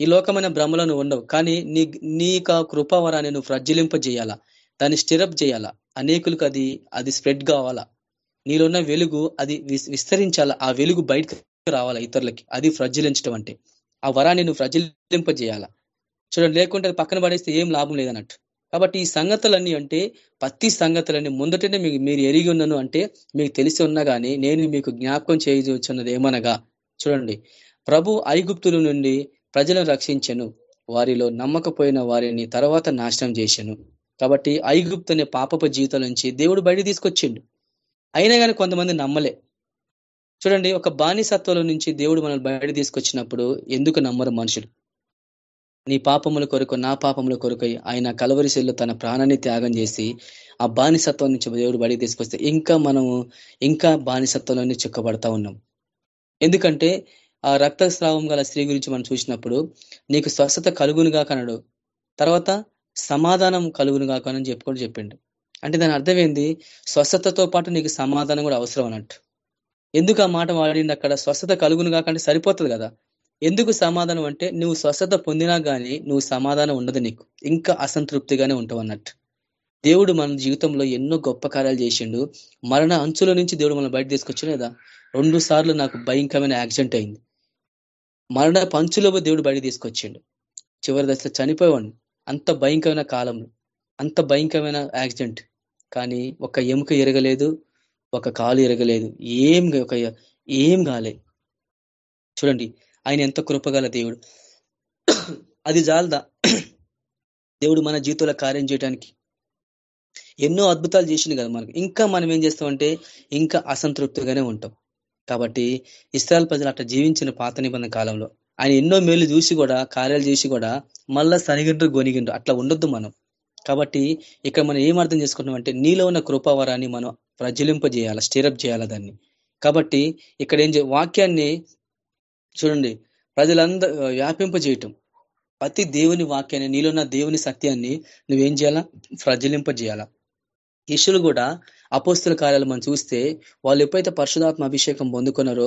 ఈ లోకమైన భ్రమలో నువ్వు ఉండవు. కానీ నీ నీకు కృపావరాన్ని నువ్వు ప్రజ్వలింపజేయాలా? దాన్ని స్టిరప్ చేయాలా? అనేకులకు అది అది స్ప్రెడ్ కావాలా? నీలో ఉన్న వెలుగు అది విస్తరించాలా? ఆ వెలుగు బయటకు రావాలా ఇతరులకి? అది ప్రజ్వలించడం అంటే. ఆ వరాన్ని నువ్వు ప్రజ్వలింపజేయాలా? చూడండి లేకుంటే పక్కన పడేస్తే ఏం లాభం లేదన్నట్టు. కాబట్టి ఈ సంగతులన్నీ అంటే ప్రతి సంగతులన్నీ ముందటనే మీకు మీరు ఎరిగి ఉన్నాను అంటే మీకు తెలిసి ఉన్నా కానీ నేను మీకు జ్ఞాపకం చేయవచ్చున్నది ఏమనగా చూడండి. ప్రభు ఐగుప్తుల నుండి ప్రజలను రక్షించను. వారిలో నమ్మకపోయిన వారిని తర్వాత నాశనం చేశాను. కాబట్టి ఐగుప్తు అనే పాపపు జీవితం నుంచి దేవుడు బయట తీసుకొచ్చిండు. అయినా కానీ కొంతమంది నమ్మలే. చూడండి ఒక బానిసత్వం నుంచి దేవుడు మనల్ని బయట తీసుకొచ్చినప్పుడు ఎందుకు నమ్మరు మనుషులు? నీ పాపముల కొరకు నా పాపముల కొరకు ఆయన కలవరిశల్లో తన ప్రాణాన్ని త్యాగం చేసి ఆ బానిసత్వం నుంచి దేవుడు బడికి తీసుకొస్తే ఇంకా మనము ఇంకా బానిసత్వంలోనే చిక్కబడతా ఉన్నాం. ఎందుకంటే ఆ రక్తస్రావం గల స్త్రీ గురించి మనం చూసినప్పుడు నీకు స్వస్థత కలుగునుగా కనడు. తర్వాత సమాధానం కలుగునుగా కనని చెప్పుకొని చెప్పిండు. అంటే దాని అర్థం ఏంది? స్వస్థతతో పాటు నీకు సమాధానం కూడా అవసరం అన్నట్టు. ఎందుకు ఆ మాట వాడింది అక్కడ? స్వస్థత కలుగును కాకంటే సరిపోతుంది కదా. ఎందుకు సమాధానం అంటే నువ్వు స్వస్థత పొందినా గానీ నువ్వు సమాధానం ఉండదు నీకు. ఇంకా అసంతృప్తిగానే ఉంటావు అన్నట్టు. దేవుడు మన జీవితంలో ఎన్నో గొప్ప కార్యాలు చేసిండు. మరణ అంచుల నుంచి దేవుడు మనం బయట తీసుకొచ్చిన లేదా రెండు సార్లు నాకు భయంకరమైన యాక్సిడెంట్ అయింది. మరణ పంచులో దేవుడు బయట తీసుకొచ్చిండు. చివరి దశలో చనిపోయేవాడిని. అంత భయంకరమైన కాలంలో. అంత భయంకరమైన యాక్సిడెంట్. కానీ ఒక ఎముక ఎరగలేదు ఒక కాలు ఎరగలేదు. ఏం ఒక ఏం కాలే. చూడండి ఆయన ఎంత కృపగల దేవుడు. అది జాలదా. దేవుడు మన జీవితంలో కార్యం చేయడానికి ఎన్నో అద్భుతాలు చేసింది కదా మనకు. ఇంకా మనం ఏం చేస్తామంటే ఇంకా అసంతృప్తిగానే ఉంటాం. కాబట్టి ఇస్రాయల్ ప్రజలు అట్లా జీవించిన పాత నిబంధన కాలంలో ఆయన ఎన్నో మేలు చూసి కూడా కార్యాలు చేసి కూడా మళ్ళా సరిగిండ్రు గొనిగిండ్రు. అట్లా ఉండొద్దు మనం. కాబట్టి ఇక్కడ మనం ఏం అర్థం చేసుకుంటున్నాం అంటే నీలో ఉన్న కృపావరాన్ని మనం ప్రజ్వలింపజేయాలి స్టీరప్ చేయాలి దాన్ని. కాబట్టి ఇక్కడ ఏం వాక్యాన్ని చూడండి ప్రజలందరూ వ్యాపింపజేయటం. ప్రతి దేవుని వాక్యాన్ని నీలోన్న దేవుని సత్యాన్ని నువ్వేం చేయాలా? ప్రజలింపజేయాలా శిష్యులు కూడా అపోస్తుల కార్యాలు మనం చూస్తే వాళ్ళు ఎప్పుడైతే పరశుధాత్మ అభిషేకం పొందుకున్నారో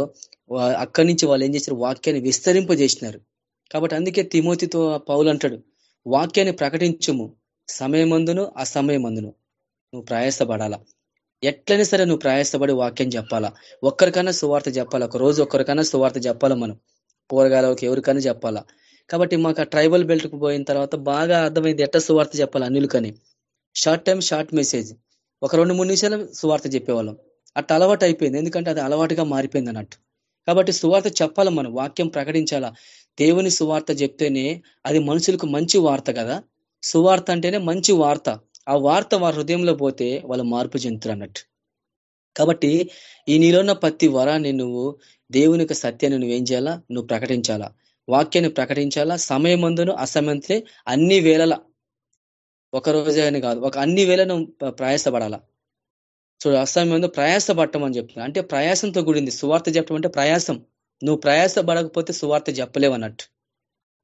అక్కడి నుంచి వాళ్ళు ఏం చేశారు? వాక్యాన్ని విస్తరింపజేసినారు. కాబట్టి అందుకే తిమోతితో పౌలు అంటాడు వాక్యాన్ని ప్రకటించము. సమయమందును అసమయమందును. నువ్వు ప్రయాసపడాలా? ఎట్లయినా సరే నువ్వు ప్రయాసపడి వాక్యం చెప్పాలా? ఒక్కరికైనా సువార్త చెప్పాలా? ఒక రోజు ఒక్కరికైనా సువార్త చెప్పాలా మనం? కూరగాయలకి ఎవరికైనా చెప్పాలా? కాబట్టి మాకు ఆ ట్రైబల్ బెల్ట్కి పోయిన తర్వాత బాగా అర్థమైంది ఎట్ట సువార్త చెప్పాలి అనిలుకని. షార్ట్ టైం షార్ట్ మెసేజ్ ఒక రెండు మూడు నిమిషాలు సువార్త చెప్పేవాళ్ళం. అట్ట అలవాటు అయిపోయింది. ఎందుకంటే అది అలవాటుగా మారిపోయింది అన్నట్టు. కాబట్టి సువార్త చెప్పాలి మనం? వాక్యం ప్రకటించాలా? దేవుని సువార్త చెప్తేనే అది మనుషులకు మంచి వార్త కదా? సువార్త అంటేనే మంచి వార్త. ఆ వార్త వారి హృదయంలో పోతే వాళ్ళు మార్పు చెందుతారు అన్నట్టు. కాబట్టి ఈ నీలోన్న ప్రతి వరాన్ని నువ్వు దేవుని యొక్క సత్యాన్ని నువ్వేం చేయాలా? నువ్వు ప్రకటించాలా? వాక్యాన్ని ప్రకటించాలా? సమయం అందును అసమంతే అన్ని వేళల ఒక రోజే అని కాదు ఒక అన్ని వేళ నువ్వు ప్రయాసపడాలా? చూడు అసమయంలో ప్రయాస అని చెప్తున్నా. అంటే ప్రయాసంతో కూడింది. సువార్త చెప్పడం అంటే ప్రయాసం. నువ్వు ప్రయాస పడకపోతే సువార్త చెప్పలేవు అన్నట్టు.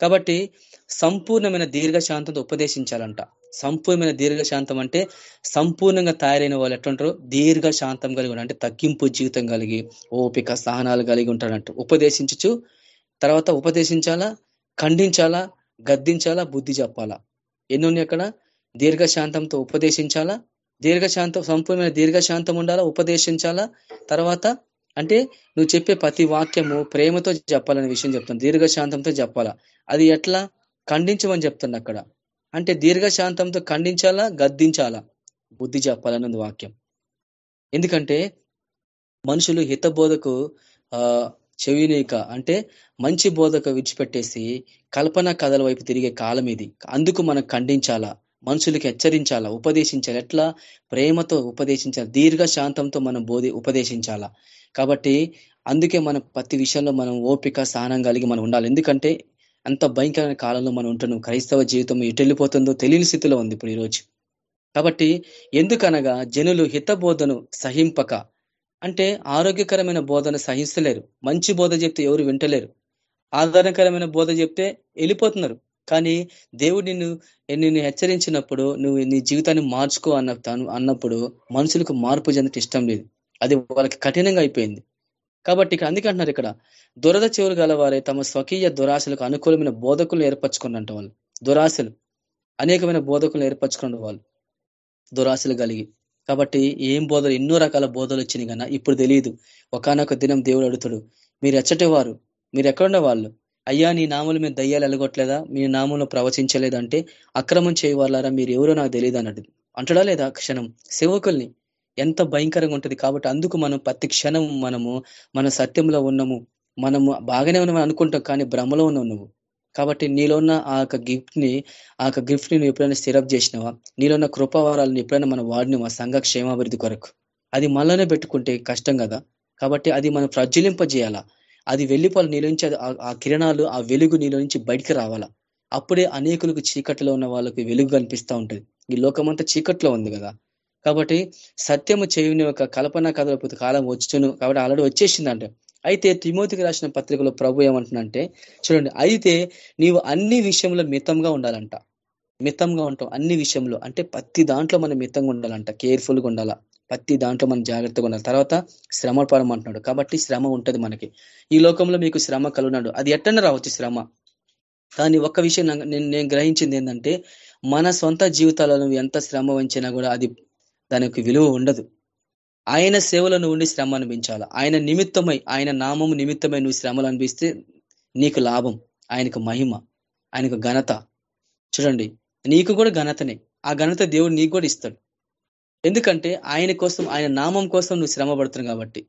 కాబట్టి సంపూర్ణమైన దీర్ఘశాంతంతో ఉపదేశించాలంట. సంపూర్ణమైన దీర్ఘశాంతం అంటే సంపూర్ణంగా తయారైన వాళ్ళు ఎట్లుంటారు? దీర్ఘశాంతం కలిగి కలిగి అంటే తగ్గింపు జీవితం కలిగి ఓపిక సహనాలు కలిగి ఉంటారంట. ఉపదేశించచ్చు. తర్వాత ఉపదేశించాలా? ఖండించాలా? గద్దించాలా? బుద్ధి చెప్పాలా? ఎన్ని అక్కడ? దీర్ఘశాంతంతో ఉపదేశించాలా? దీర్ఘశాంతం సంపూర్ణమైన దీర్ఘశాంతం ఉండాలా? ఉపదేశించాలా? తర్వాత అంటే నువ్వు చెప్పే ప్రతి వాక్యము ప్రేమతో చెప్పాలనే విషయం చెప్తాను దీర్ఘశాంతంతో చెప్పాలా? అది ఎట్లా? ఖండించమని చెప్తుంది అక్కడ. అంటే దీర్ఘశాంతంతో ఖండించాలా? గద్దించాలా? బుద్ధి చెప్పాలన్నది వాక్యం. ఎందుకంటే మనుషులు హిత బోధకు ఆ చెవినీక అంటే మంచి బోధకు విడిచిపెట్టేసి కల్పన కథల వైపు తిరిగే కాలం ఇది. అందుకు మనం ఖండించాలా? మనుషులకి హెచ్చరించాలా? ఉపదేశించాలి? ఎట్లా? ప్రేమతో ఉపదేశించాలి? దీర్ఘ శాంతంతో మనం బోధి ఉపదేశించాలా? కాబట్టి అందుకే మనం ప్రతి విషయంలో మనం ఓపిక సహనం కలిగి మనం ఉండాలి. ఎందుకంటే అంత భయంకరమైన కాలంలో మనం ఉంటున్నాం. క్రైస్తవ జీవితం ఎటు వెళ్ళిపోతుందో తెలియని స్థితిలో ఉంది ఇప్పుడు ఈరోజు. కాబట్టి ఎందుకనగా జనులు హితబోధను సహింపక అంటే ఆరోగ్యకరమైన బోధన సహించలేరు. మంచి బోధ చెప్తే ఎవరు వింటలేరు. ఆధారకరమైన బోధ చెప్తే వెళ్ళిపోతున్నారు. కానీ దేవుడు నిన్ను నిన్ను హెచ్చరించినప్పుడు నువ్వు నీ జీవితాన్ని మార్చుకో అన్న అన్నప్పుడు మనుషులకు మార్పు చెందట ఇష్టం లేదు. అది వాళ్ళకి కఠినంగా అయిపోయింది. కాబట్టి ఇక్కడ అందుకే అంటున్నారు ఇక్కడ దురద చెవులు గలవారే తమ స్వకీయ దురాశలకు అనుకూలమైన బోధకులు ఏర్పరచుకున్నట్టు వాళ్ళు. దురాశలు అనేకమైన బోధకులు ఏర్పరచుకున్న వాళ్ళు. దురాశలు కలిగి. కాబట్టి ఏం బోధలు ఎన్నో రకాల బోధలు వచ్చినాయి కన్నా ఇప్పుడు తెలియదు. ఒకనొక దినం దేవుడు అడుగుతాడు మీరు ఎచ్చటి వారు? మీరు ఎక్కడున్న వాళ్ళు? అయ్యా నీ నాములు మీరు దయ్యాలు ఎలగొట్టలేదా? మీ నామంలో ప్రవచించలేదంటే అక్రమం చేయవాలారా మీరు ఎవరో నాకు తెలియదు అన్నట్టు. అంటడా లేదా క్షణం? సేవకుల్ని ఎంత భయంకరంగా ఉంటుంది కాబట్టి అందుకు మనం ప్రతి క్షణం మనము మన సత్యంలో ఉన్నాము. మనము బాగానే ఉన్నామని అనుకుంటాం కానీ భ్రమలో ఉన్నావు నువ్వు. కాబట్టి నీలో ఉన్న ఆ యొక్క గిఫ్ట్ని ఆ యొక్క గిఫ్ట్ని నువ్వు ఎప్పుడైనా స్థిరప్ చేసినావా? నీలో ఉన్న కృపావారాలను ఎప్పుడైనా మనం వాడినవా? సంఘ క్షేమాభివృద్ధి కొరకు. అది మనలోనే పెట్టుకుంటే కష్టం కదా. కాబట్టి అది మనం ప్రజ్వలింపజేయాలా? అది వెళ్ళిపోవాలి నీలో నుంచి ఆ కిరణాలు ఆ వెలుగు నీలో నుంచి బయటికి రావాలా? అప్పుడే అనేకులకు చీకట్లో ఉన్న వాళ్ళకి వెలుగు కనిపిస్తూ ఉంటుంది. ఈ లోకమంతా చీకట్లో ఉంది కదా. కాబట్టి సత్యము చేయని ఒక కల్పన కథల కాలం వచ్చును కాబట్టి ఆల్రెడీ వచ్చేసిందంటే. అయితే తిమోతికి రాసిన పత్రికలో ప్రభు ఏమంటున్నంటే చూడండి అయితే నీవు అన్ని విషయంలో మితంగా ఉండాలంట. మితంగా ఉంటాం అన్ని విషయంలో. అంటే ప్రతి దాంట్లో మనం మితంగా ఉండాలంట కేర్ఫుల్గా ఉండాలా? ప్రతి దాంట్లో మనం జాగ్రత్తగా ఉండాలి. తర్వాత శ్రమ పడమంటున్నాడు కాబట్టి శ్రమ ఉంటది మనకి. ఈ లోకంలో మీకు శ్రమ కలుగున్నాడు అది ఎట్టన రావచ్చు శ్రమ. కానీ ఒక్క విషయం నేను నేను గ్రహించింది ఏంటంటే మన సొంత జీవితాలను ఎంత శ్రమ వంచినా కూడా అది దానికి విలువ ఉండదు. ఆయన సేవలను ఉండి శ్రమ అనిపించాలి. ఆయన నిమిత్తమై ఆయన నామము నిమిత్తమై నువ్వు శ్రమలు అనిపిస్తే నీకు లాభం ఆయనకు మహిమ ఆయనకు ఘనత. చూడండి నీకు కూడా ఘనతనే. ఆ ఘనత దేవుడు నీకు కూడా ఇస్తాడు. ఎందుకంటే ఆయన కోసం ఆయన నామం కోసం నువ్వు శ్రమ పడుతున్నావు కాబట్టి.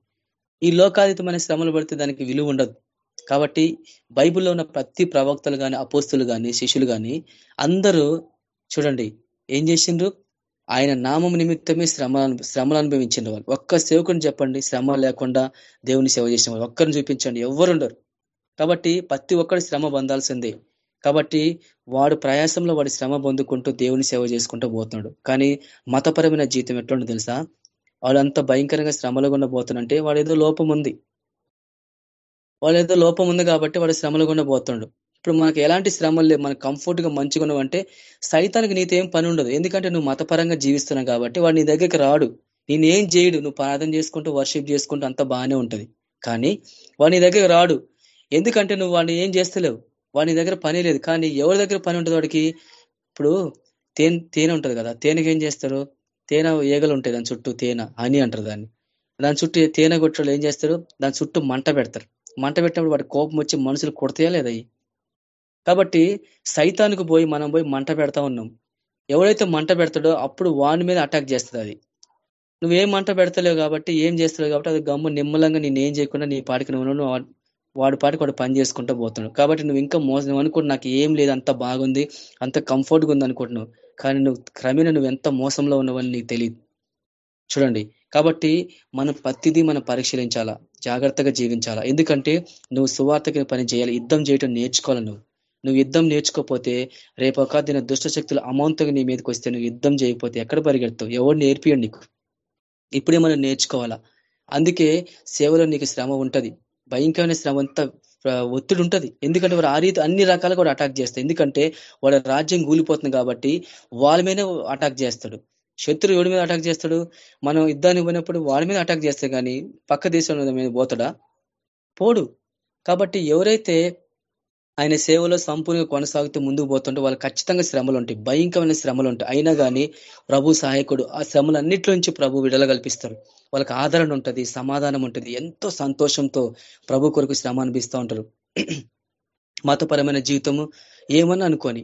ఈ లోకాతీతమైన శ్రమలు పడితే దానికి విలువ ఉండదు. కాబట్టి బైబిల్లో ఉన్న ప్రతి ప్రవక్తలు కానీ అపోస్తులు కానీ శిష్యులు కానీ అందరూ చూడండి ఏం చేసిండ్రు? ఆయన నామం నిమిత్తమే శ్రమ శ్రమలు అనుభవించిన వాళ్ళు. ఒక్క సేవకుని చెప్పండి శ్రమ లేకుండా దేవుని సేవ చేసిన వాళ్ళు. ఒక్కరిని చూపించండి ఎవరుండరు కాబట్టి ప్రతి ఒక్కరి శ్రమ పొందాల్సిందే. కాబట్టి వాడు ప్రయాసంలో వాడి శ్రమ పొందుకుంటూ దేవుని సేవ చేసుకుంటూ పోతున్నాడు. కానీ మతపరమైన జీవితం ఎట్లుండో తెలుసా? వాడు అంత భయంకరంగా శ్రమలు గుండా పోతున్నంటే వాడు ఏదో లోపం ఉంది. వాళ్ళు ఏదో లోపం ఉంది కాబట్టి వాడు శ్రమలు గుండా పోతున్నాడు ఇప్పుడు మనకు ఎలాంటి శ్రమలు లేవు మనకు కంఫర్ట్గా మంచిగా మంచిగా ఉన్నావంటే సైతానికి నీతో ఏం పని ఉండదు. ఎందుకంటే నువ్వు మతపరంగా జీవిస్తున్నావు కాబట్టి వాడు నీ దగ్గరికి రాడు. నేనేం చేయడు నువ్వు ప్రార్థన చేసుకుంటూ వర్షిప్ చేసుకుంటూ అంత బాగానే ఉంటుంది. కానీ వాడి నీ దగ్గర రాడు. ఎందుకంటే నువ్వు వాడిని ఏం చేస్తలేవు? వాడి దగ్గర పని లేదు. కానీ ఎవరి దగ్గర పని ఉంటుంది వాడికి? ఇప్పుడు తేనె తేనె ఉంటుంది కదా తేనెకి ఏం చేస్తారు? తేనె ఏగలు ఉంటాయి దాని చుట్టూ తేనె అని అంటారు దాన్ని. దాని చుట్టూ తేనె కొట్టలు ఏం చేస్తారు? దాని చుట్టూ మంట పెడతారు. మంట పెట్టినప్పుడు వాడి కోపం వచ్చి మనుషులు కొడతాయా లేదా కాబట్టి సైతానికి పోయి మనం పోయి మంట పెడతా ఉన్నాం. ఎవడైతే మంట పెడతాడో అప్పుడు వాని మీద అటాక్ చేస్తుంది అది. నువ్వేం మంట పెడతలేవు కాబట్టి ఏం చేస్తలేవు కాబట్టి అది గమ్ము నిమ్మలంగా నేను ఏం చేయకుండా నీ పాటికి నువ్వు వాడి పాటికి వాడు పని చేసుకుంటూ పోతున్నావు కాబట్టి నువ్వు ఇంకా మోసం నువ్వు అనుకుంటు నాకు ఏం లేదు అంత బాగుంది అంత కంఫర్ట్గా ఉంది అనుకుంటున్నావు. కానీ నువ్వు క్రమేణ నువ్వు ఎంత మోసంలో ఉన్నావని నీకు తెలియదు చూడండి కాబట్టి మనం ప్రతిదీ మనం పరిశీలించాలా జాగ్రత్తగా జీవించాలా. ఎందుకంటే నువ్వు సువార్తకి పని చేయాలి యుద్ధం చేయటం నేర్చుకోవాలి నువ్వు. నువ్వు యుద్ధం నేర్చుకోకపోతే రేపు ఒక దిన దుష్ట శక్తులు అమౌంట్గా నీ మీదకి వస్తే నువ్వు యుద్ధం చేయకపోతే ఎక్కడ పరిగెడతావు? ఎవరు నేర్పియండి నీకు? ఇప్పుడే మనం నేర్చుకోవాలా? అందుకే సేవలో నీకు శ్రమ ఉంటుంది. భయంకరమైన శ్రమ అంతా ఒత్తిడి ఉంటుంది. ఎందుకంటే వాడు ఆ రీతి అన్ని రకాలుగా కూడా అటాక్ చేస్తాడు. ఎందుకంటే వాడు రాజ్యం కూలిపోతుంది కాబట్టి వాళ్ళ మీద అటాక్ చేస్తాడు. శత్రువు ఎవడి మీద అటాక్ చేస్తాడు? మనం యుద్ధానికి పోయినప్పుడు వాడి మీద అటాక్ చేస్తే కానీ పక్క దేశం మీద పోతాడా? పోడు. కాబట్టి ఎవరైతే ఆయన సేవలో సంపూర్ణంగా కొనసాగుతూ ముందుకు పోతుంటే వాళ్ళు ఖచ్చితంగా శ్రమలు ఉంటాయి. భయంకరమైన శ్రమలు ఉంటాయి. అయినా కానీ ప్రభు సహాయకుడు ఆ శ్రమలన్నింటి నుంచి ప్రభు విడల కల్పిస్తారు. వాళ్ళకి ఆదరణ ఉంటుంది సమాధానం ఉంటుంది. ఎంతో సంతోషంతో ప్రభు కొరకు శ్రమ అనిపిస్తూ ఉంటారు. <clears throat> మతపరమైన జీవితము ఏమని అనుకోని.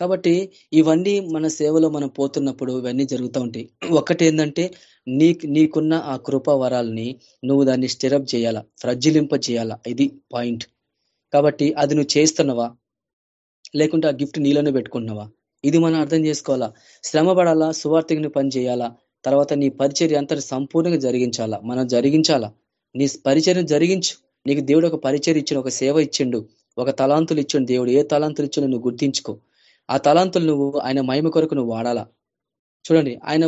కాబట్టి ఇవన్నీ మన సేవలో మనం పోతున్నప్పుడు ఇవన్నీ జరుగుతూ ఉంటాయి. <clears throat> ఒకటి ఏంటంటే నీ నీకున్న ఆ కృపా వరాలని నువ్వు దాన్ని స్టిరప్ చేయాలా? ఫ్రజ్జిలింప చేయాలా ఇది పాయింట్. కాబట్టి అది నువ్వు చేస్తున్నావా? లేకుంటే ఆ గిఫ్ట్ నీలోనే పెట్టుకుంటున్నావా? ఇది మనం అర్థం చేసుకోవాలా? శ్రమ పడాలా సువార్థిని పని చేయాలా? తర్వాత నీ పరిచర్య అంతా సంపూర్ణంగా జరిగించాలా? మనం జరిగించాలా? నీ పరిచర్య జరిగించు. నీకు దేవుడు ఒక పరిచయం ఇచ్చిన ఒక సేవ ఇచ్చిండు. ఒక తలాంతులు ఇచ్చిండు దేవుడు. ఏ తలాంతులు ఇచ్చిండు నువ్వు గుర్తించుకో. ఆ తలాంతులు నువ్వు ఆయన మహిమ కొరకు నువ్వు వాడాలా? చూడండి ఆయన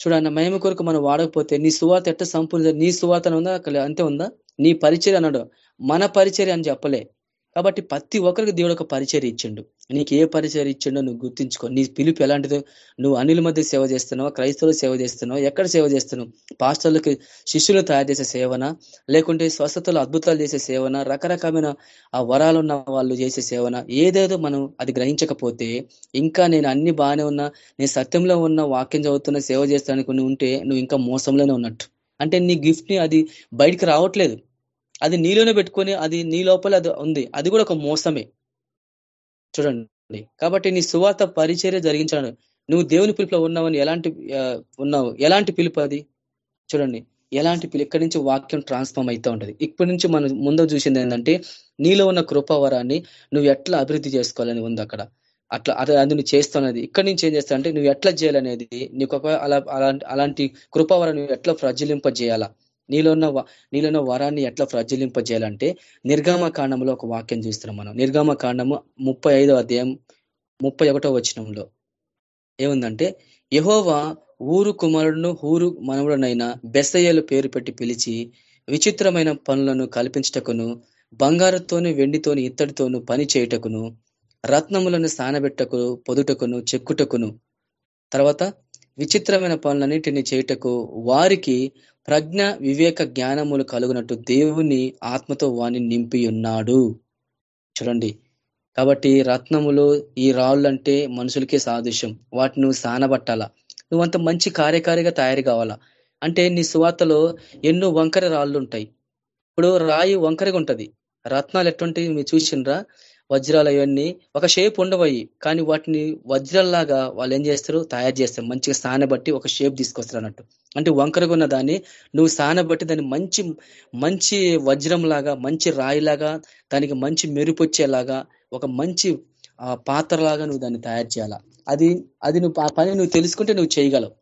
చూడండి ఆయన మహిమ కొరకు మనం వాడకపోతే నీ సువాత ఎట్ట సంపూర్ణ నీ సువాత ఉందా? అంతే ఉందా? నీ పరిచయం అన్నాడు. మన పరిచర్య అని చెప్పలే. కాబట్టి ప్రతి ఒక్కరికి దేవుడు ఒక పరిచయం ఇచ్చిండు. నీకు ఏ పరిచయం ఇచ్చిండో నువ్వు గుర్తించుకో. నీ పిలుపు ఎలాంటిదో నువ్వు అనిల మధ్య సేవ చేస్తున్నావు? క్రైస్తవులు సేవ చేస్తున్నావు? ఎక్కడ సేవ చేస్తున్నావు? పాస్టర్లకి శిష్యులు తయారు చేసే సేవన? లేకుంటే స్వస్థతలు అద్భుతాలు చేసే సేవన? రకరకమైన ఆ వరాలు ఉన్న వాళ్ళు చేసే సేవన? ఏదేదో మనం అది గ్రహించకపోతే ఇంకా నేను అన్ని బాగానే ఉన్నా నేను సత్యంలో ఉన్న వాక్యం చదువుతున్న సేవ చేస్తానికి ఉంటే నువ్వు ఇంకా మోసంలోనే ఉన్నట్టు. అంటే నీ గిఫ్ట్ని అది బయటికి రావట్లేదు. అది నీలోనే పెట్టుకొని అది నీ లోపల అది ఉంది. అది కూడా ఒక మోసమే. చూడండి. కాబట్టి నీ సువార్త పరిచర్య జరిగించాను నువ్వు దేవుని పిలుపులో ఉన్నావని ఎలాంటి ఉన్నావు? ఎలాంటి పిలుపు అది? చూడండి. ఎలాంటి పిలుపు? ఇక్కడి నుంచి వాక్యం ట్రాన్స్ఫార్మ్ అవుతూ ఉంటుంది. ఇప్పటి నుంచి మనం ముందు చూసింది ఏంటంటే నీలో ఉన్న కృపావరాన్ని నువ్వు ఎట్లా అభివృద్ధి చేసుకోవాలని ఉంది అక్కడ. అట్లా అది అది నువ్వు చేస్తున్నది. ఇక్కడి నుంచి ఏం చేస్తానంటే నువ్వు ఎట్లా చేయాలనేది నీకు ఒక అలా అలాంటి కృపావరం నువ్వు ఎట్లా ప్రజ్వలింప చేయాలా నీలో ఉన్న నీలో ఉన్న వరాన్ని ఎట్లా ప్రజ్వలింపజేయాలంటే నిర్గామ కాండంలో ఒక వాక్యం చూస్తున్నాం మనం. నిర్గామ కాండము ముప్పై అధ్యాయం ముప్పై ఒకటో వచనంలో. ఏముందంటే యహోవా ఊరు కుమారుడును ఊరు మనవుడునైనా బెసయ్యలు పేరు పెట్టి పిలిచి విచిత్రమైన పనులను కల్పించటకును బంగారుతోను వెండితోని ఇత్తడితోను పని చేయుటకును రత్నములను సానబెట్టకు పొదుటకును చెక్కుటకును తర్వాత విచిత్రమైన పనులన్నిటిని చేయుటకు వారికి ప్రజ్ఞ వివేక జ్ఞానములు కలుగునట్టు దేవుని ఆత్మతో వాణ్ణి నింపి ఉన్నాడు. చూడండి. కాబట్టి రత్నములు ఈ రాళ్ళు అంటే మనుషులకే సాదృశ్యం. వాటిని నువ్వు సానబట్టాలా నువ్వంత మంచి కార్యకారిగా తయారు కావాలా? అంటే నీ సువార్తలో ఎన్నో వంకర రాళ్ళు ఉంటాయి ఇప్పుడు రాయి వంకరగా ఉంటది. రత్నాలు ఎటువంటి మీరు చూసినరా వజ్రాలు అవన్నీ ఒక షేప్ ఉండవయి కానీ వాటిని వజ్రాల్లాగా వాళ్ళు ఏం చేస్తారు? తయారు చేస్తారు. మంచిగా సానబట్టి ఒక షేప్ తీసుకొస్తారు అన్నట్టు. అంటే వంకరగా ఉన్న దాన్ని నువ్వు సానబట్టి దాన్ని మంచి మంచి వజ్రంలాగా మంచి రాయిలాగా దానికి మంచి మెరుపు వచ్చేలాగా ఒక మంచి పాత్రలాగా నువ్వు దాన్ని తయారు చేయాలా? అది అది నువ్వు ఆ పని నువ్వు తెలుసుకుంటే నువ్వు చేయగలవు.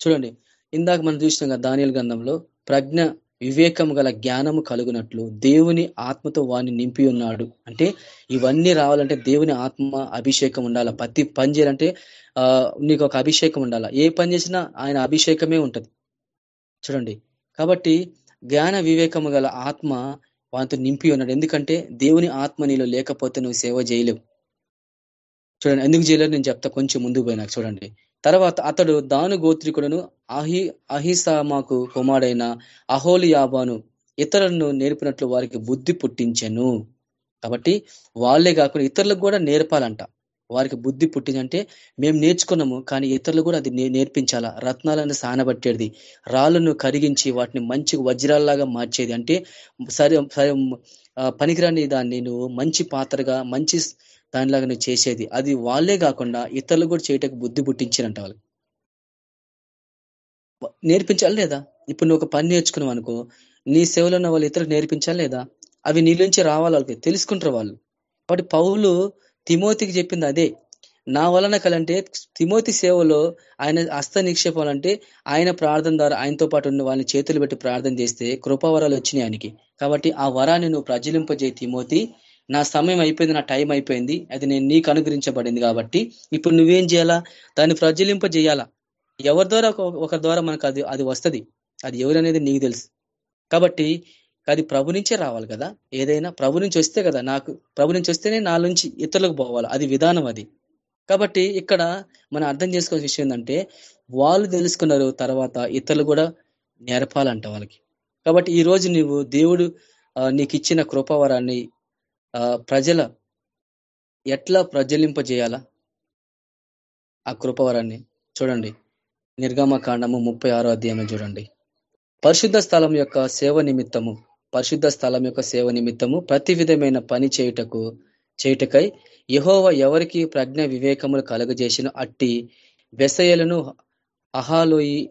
చూడండి. ఇందాక మనం చూసినాం కదా దానియల గంధంలో ప్రజ్ఞ వివేకము గల జ్ఞానము కలుగునట్లు దేవుని ఆత్మతో వాడిని నింపి ఉన్నాడు. అంటే ఇవన్నీ రావాలంటే దేవుని ఆత్మ అభిషేకం ఉండాల? ప్రతి పని చేయాలంటే ఆ నీకు ఒక అభిషేకం ఉండాల? ఏ పని చేసినా ఆయన అభిషేకమే ఉంటది. చూడండి. కాబట్టి జ్ఞాన వివేకము గల ఆత్మ వాటితో నింపి ఉన్నాడు. ఎందుకంటే దేవుని ఆత్మ నీలో లేకపోతే నువ్వు సేవ చేయలేవు. చూడండి. ఎందుకు చేయలేరు? నేను చెప్తా. కొంచెం ముందుకు పోయినా. చూడండి. తర్వాత అతడు దాను గోత్రికుడును అహి అహిసామాకు కుమారుడైన అహోలియాబాను ఇతరులను నేర్పినట్లు వారికి బుద్ధి పుట్టించెను. కాబట్టి వాళ్ళే కాకుండా ఇతరులకు కూడా నేర్పాలంట. వారికి బుద్ధి పుట్టిందంటే మేము నేర్చుకున్నాము కానీ ఇతరులు కూడా అది నేర్పించాలా? రత్నాలను సానబట్టేది రాళ్ళను కరిగించి వాటిని మంచి వజ్రాల్లాగా మార్చేది అంటే సరే సరే పనికిరాని దాన్ని నువ్వు మంచి పాత్రగా మంచి దానిలాగా నువ్వు చేసేది. అది వాళ్ళే కాకుండా ఇతరులు కూడా చేయటకు బుద్ధి పుట్టించినంట వాళ్ళు. నేర్పించాలి లేదా? ఇప్పుడు నువ్వు ఒక పని నేర్చుకున్నావు అనుకో నీ సేవలో ఉన్న వాళ్ళు ఇతరులకు నేర్పించాలి లేదా? అవి నీ నుంచి రావాలి వాళ్ళకి తెలుసుకుంటారు వాళ్ళు. కాబట్టి పౌలు తిమోతికి చెప్పింది అదే. నా వలన కలంటే తిమోతి సేవలో ఆయన హస్త నిక్షేపాలంటే ఆయన ప్రార్థన ద్వారా ఆయనతో పాటు ఉన్న వాళ్ళని చేతులు పెట్టి ప్రార్థన చేస్తే కృపావరాలు వచ్చినాయి ఆయనకి. కాబట్టి ఆ వరాన్ని నువ్వు ప్రజలింపజేయి తిమోతి. నా సమయం అయిపోయింది నా టైం అయిపోయింది అది నేను నీకు అనుగ్రహించబడింది కాబట్టి ఇప్పుడు నువ్వేం చేయాలా? దాన్ని ప్రజ్వలింప చేయాలా? ఎవరి ద్వారా? ఒకరి ద్వారా మనకు అది అది వస్తుంది. అది ఎవరనేది నీకు తెలుసు. కాబట్టి అది ప్రభు నుంచే రావాలి కదా? ఏదైనా ప్రభు నుంచి వస్తే కదా నాకు ప్రభు నుంచి వస్తేనే నా నుంచి ఇతరులకు పోవాలి. అది విధానం అది. కాబట్టి ఇక్కడ మనం అర్థం చేసుకోవాల్సిన విషయం ఏంటంటే వాళ్ళు తెలుసుకున్నారు తర్వాత ఇతరులు కూడా నేర్పాలంట వాళ్ళకి. కాబట్టి ఈ రోజు నువ్వు దేవుడు నీకు ఇచ్చిన కృపవరాన్ని ప్రజల ఎట్లా ప్రజలింపజేయాలా ఆ కృపవరాన్ని చూడండి. నిర్గమ కాండము ముప్పై ఆరో అధ్యాయం చూడండి. పరిశుద్ధ స్థలం యొక్క సేవ నిమిత్తము పరిశుద్ధ స్థలం యొక్క సేవ నిమిత్తము ప్రతి విధమైన పని చేయుటకు చేయుటకై యహోవ ఎవరికి ప్రజ్ఞ వివేకములు కలుగజేసిన అట్టి బెసయలను అహాలోయి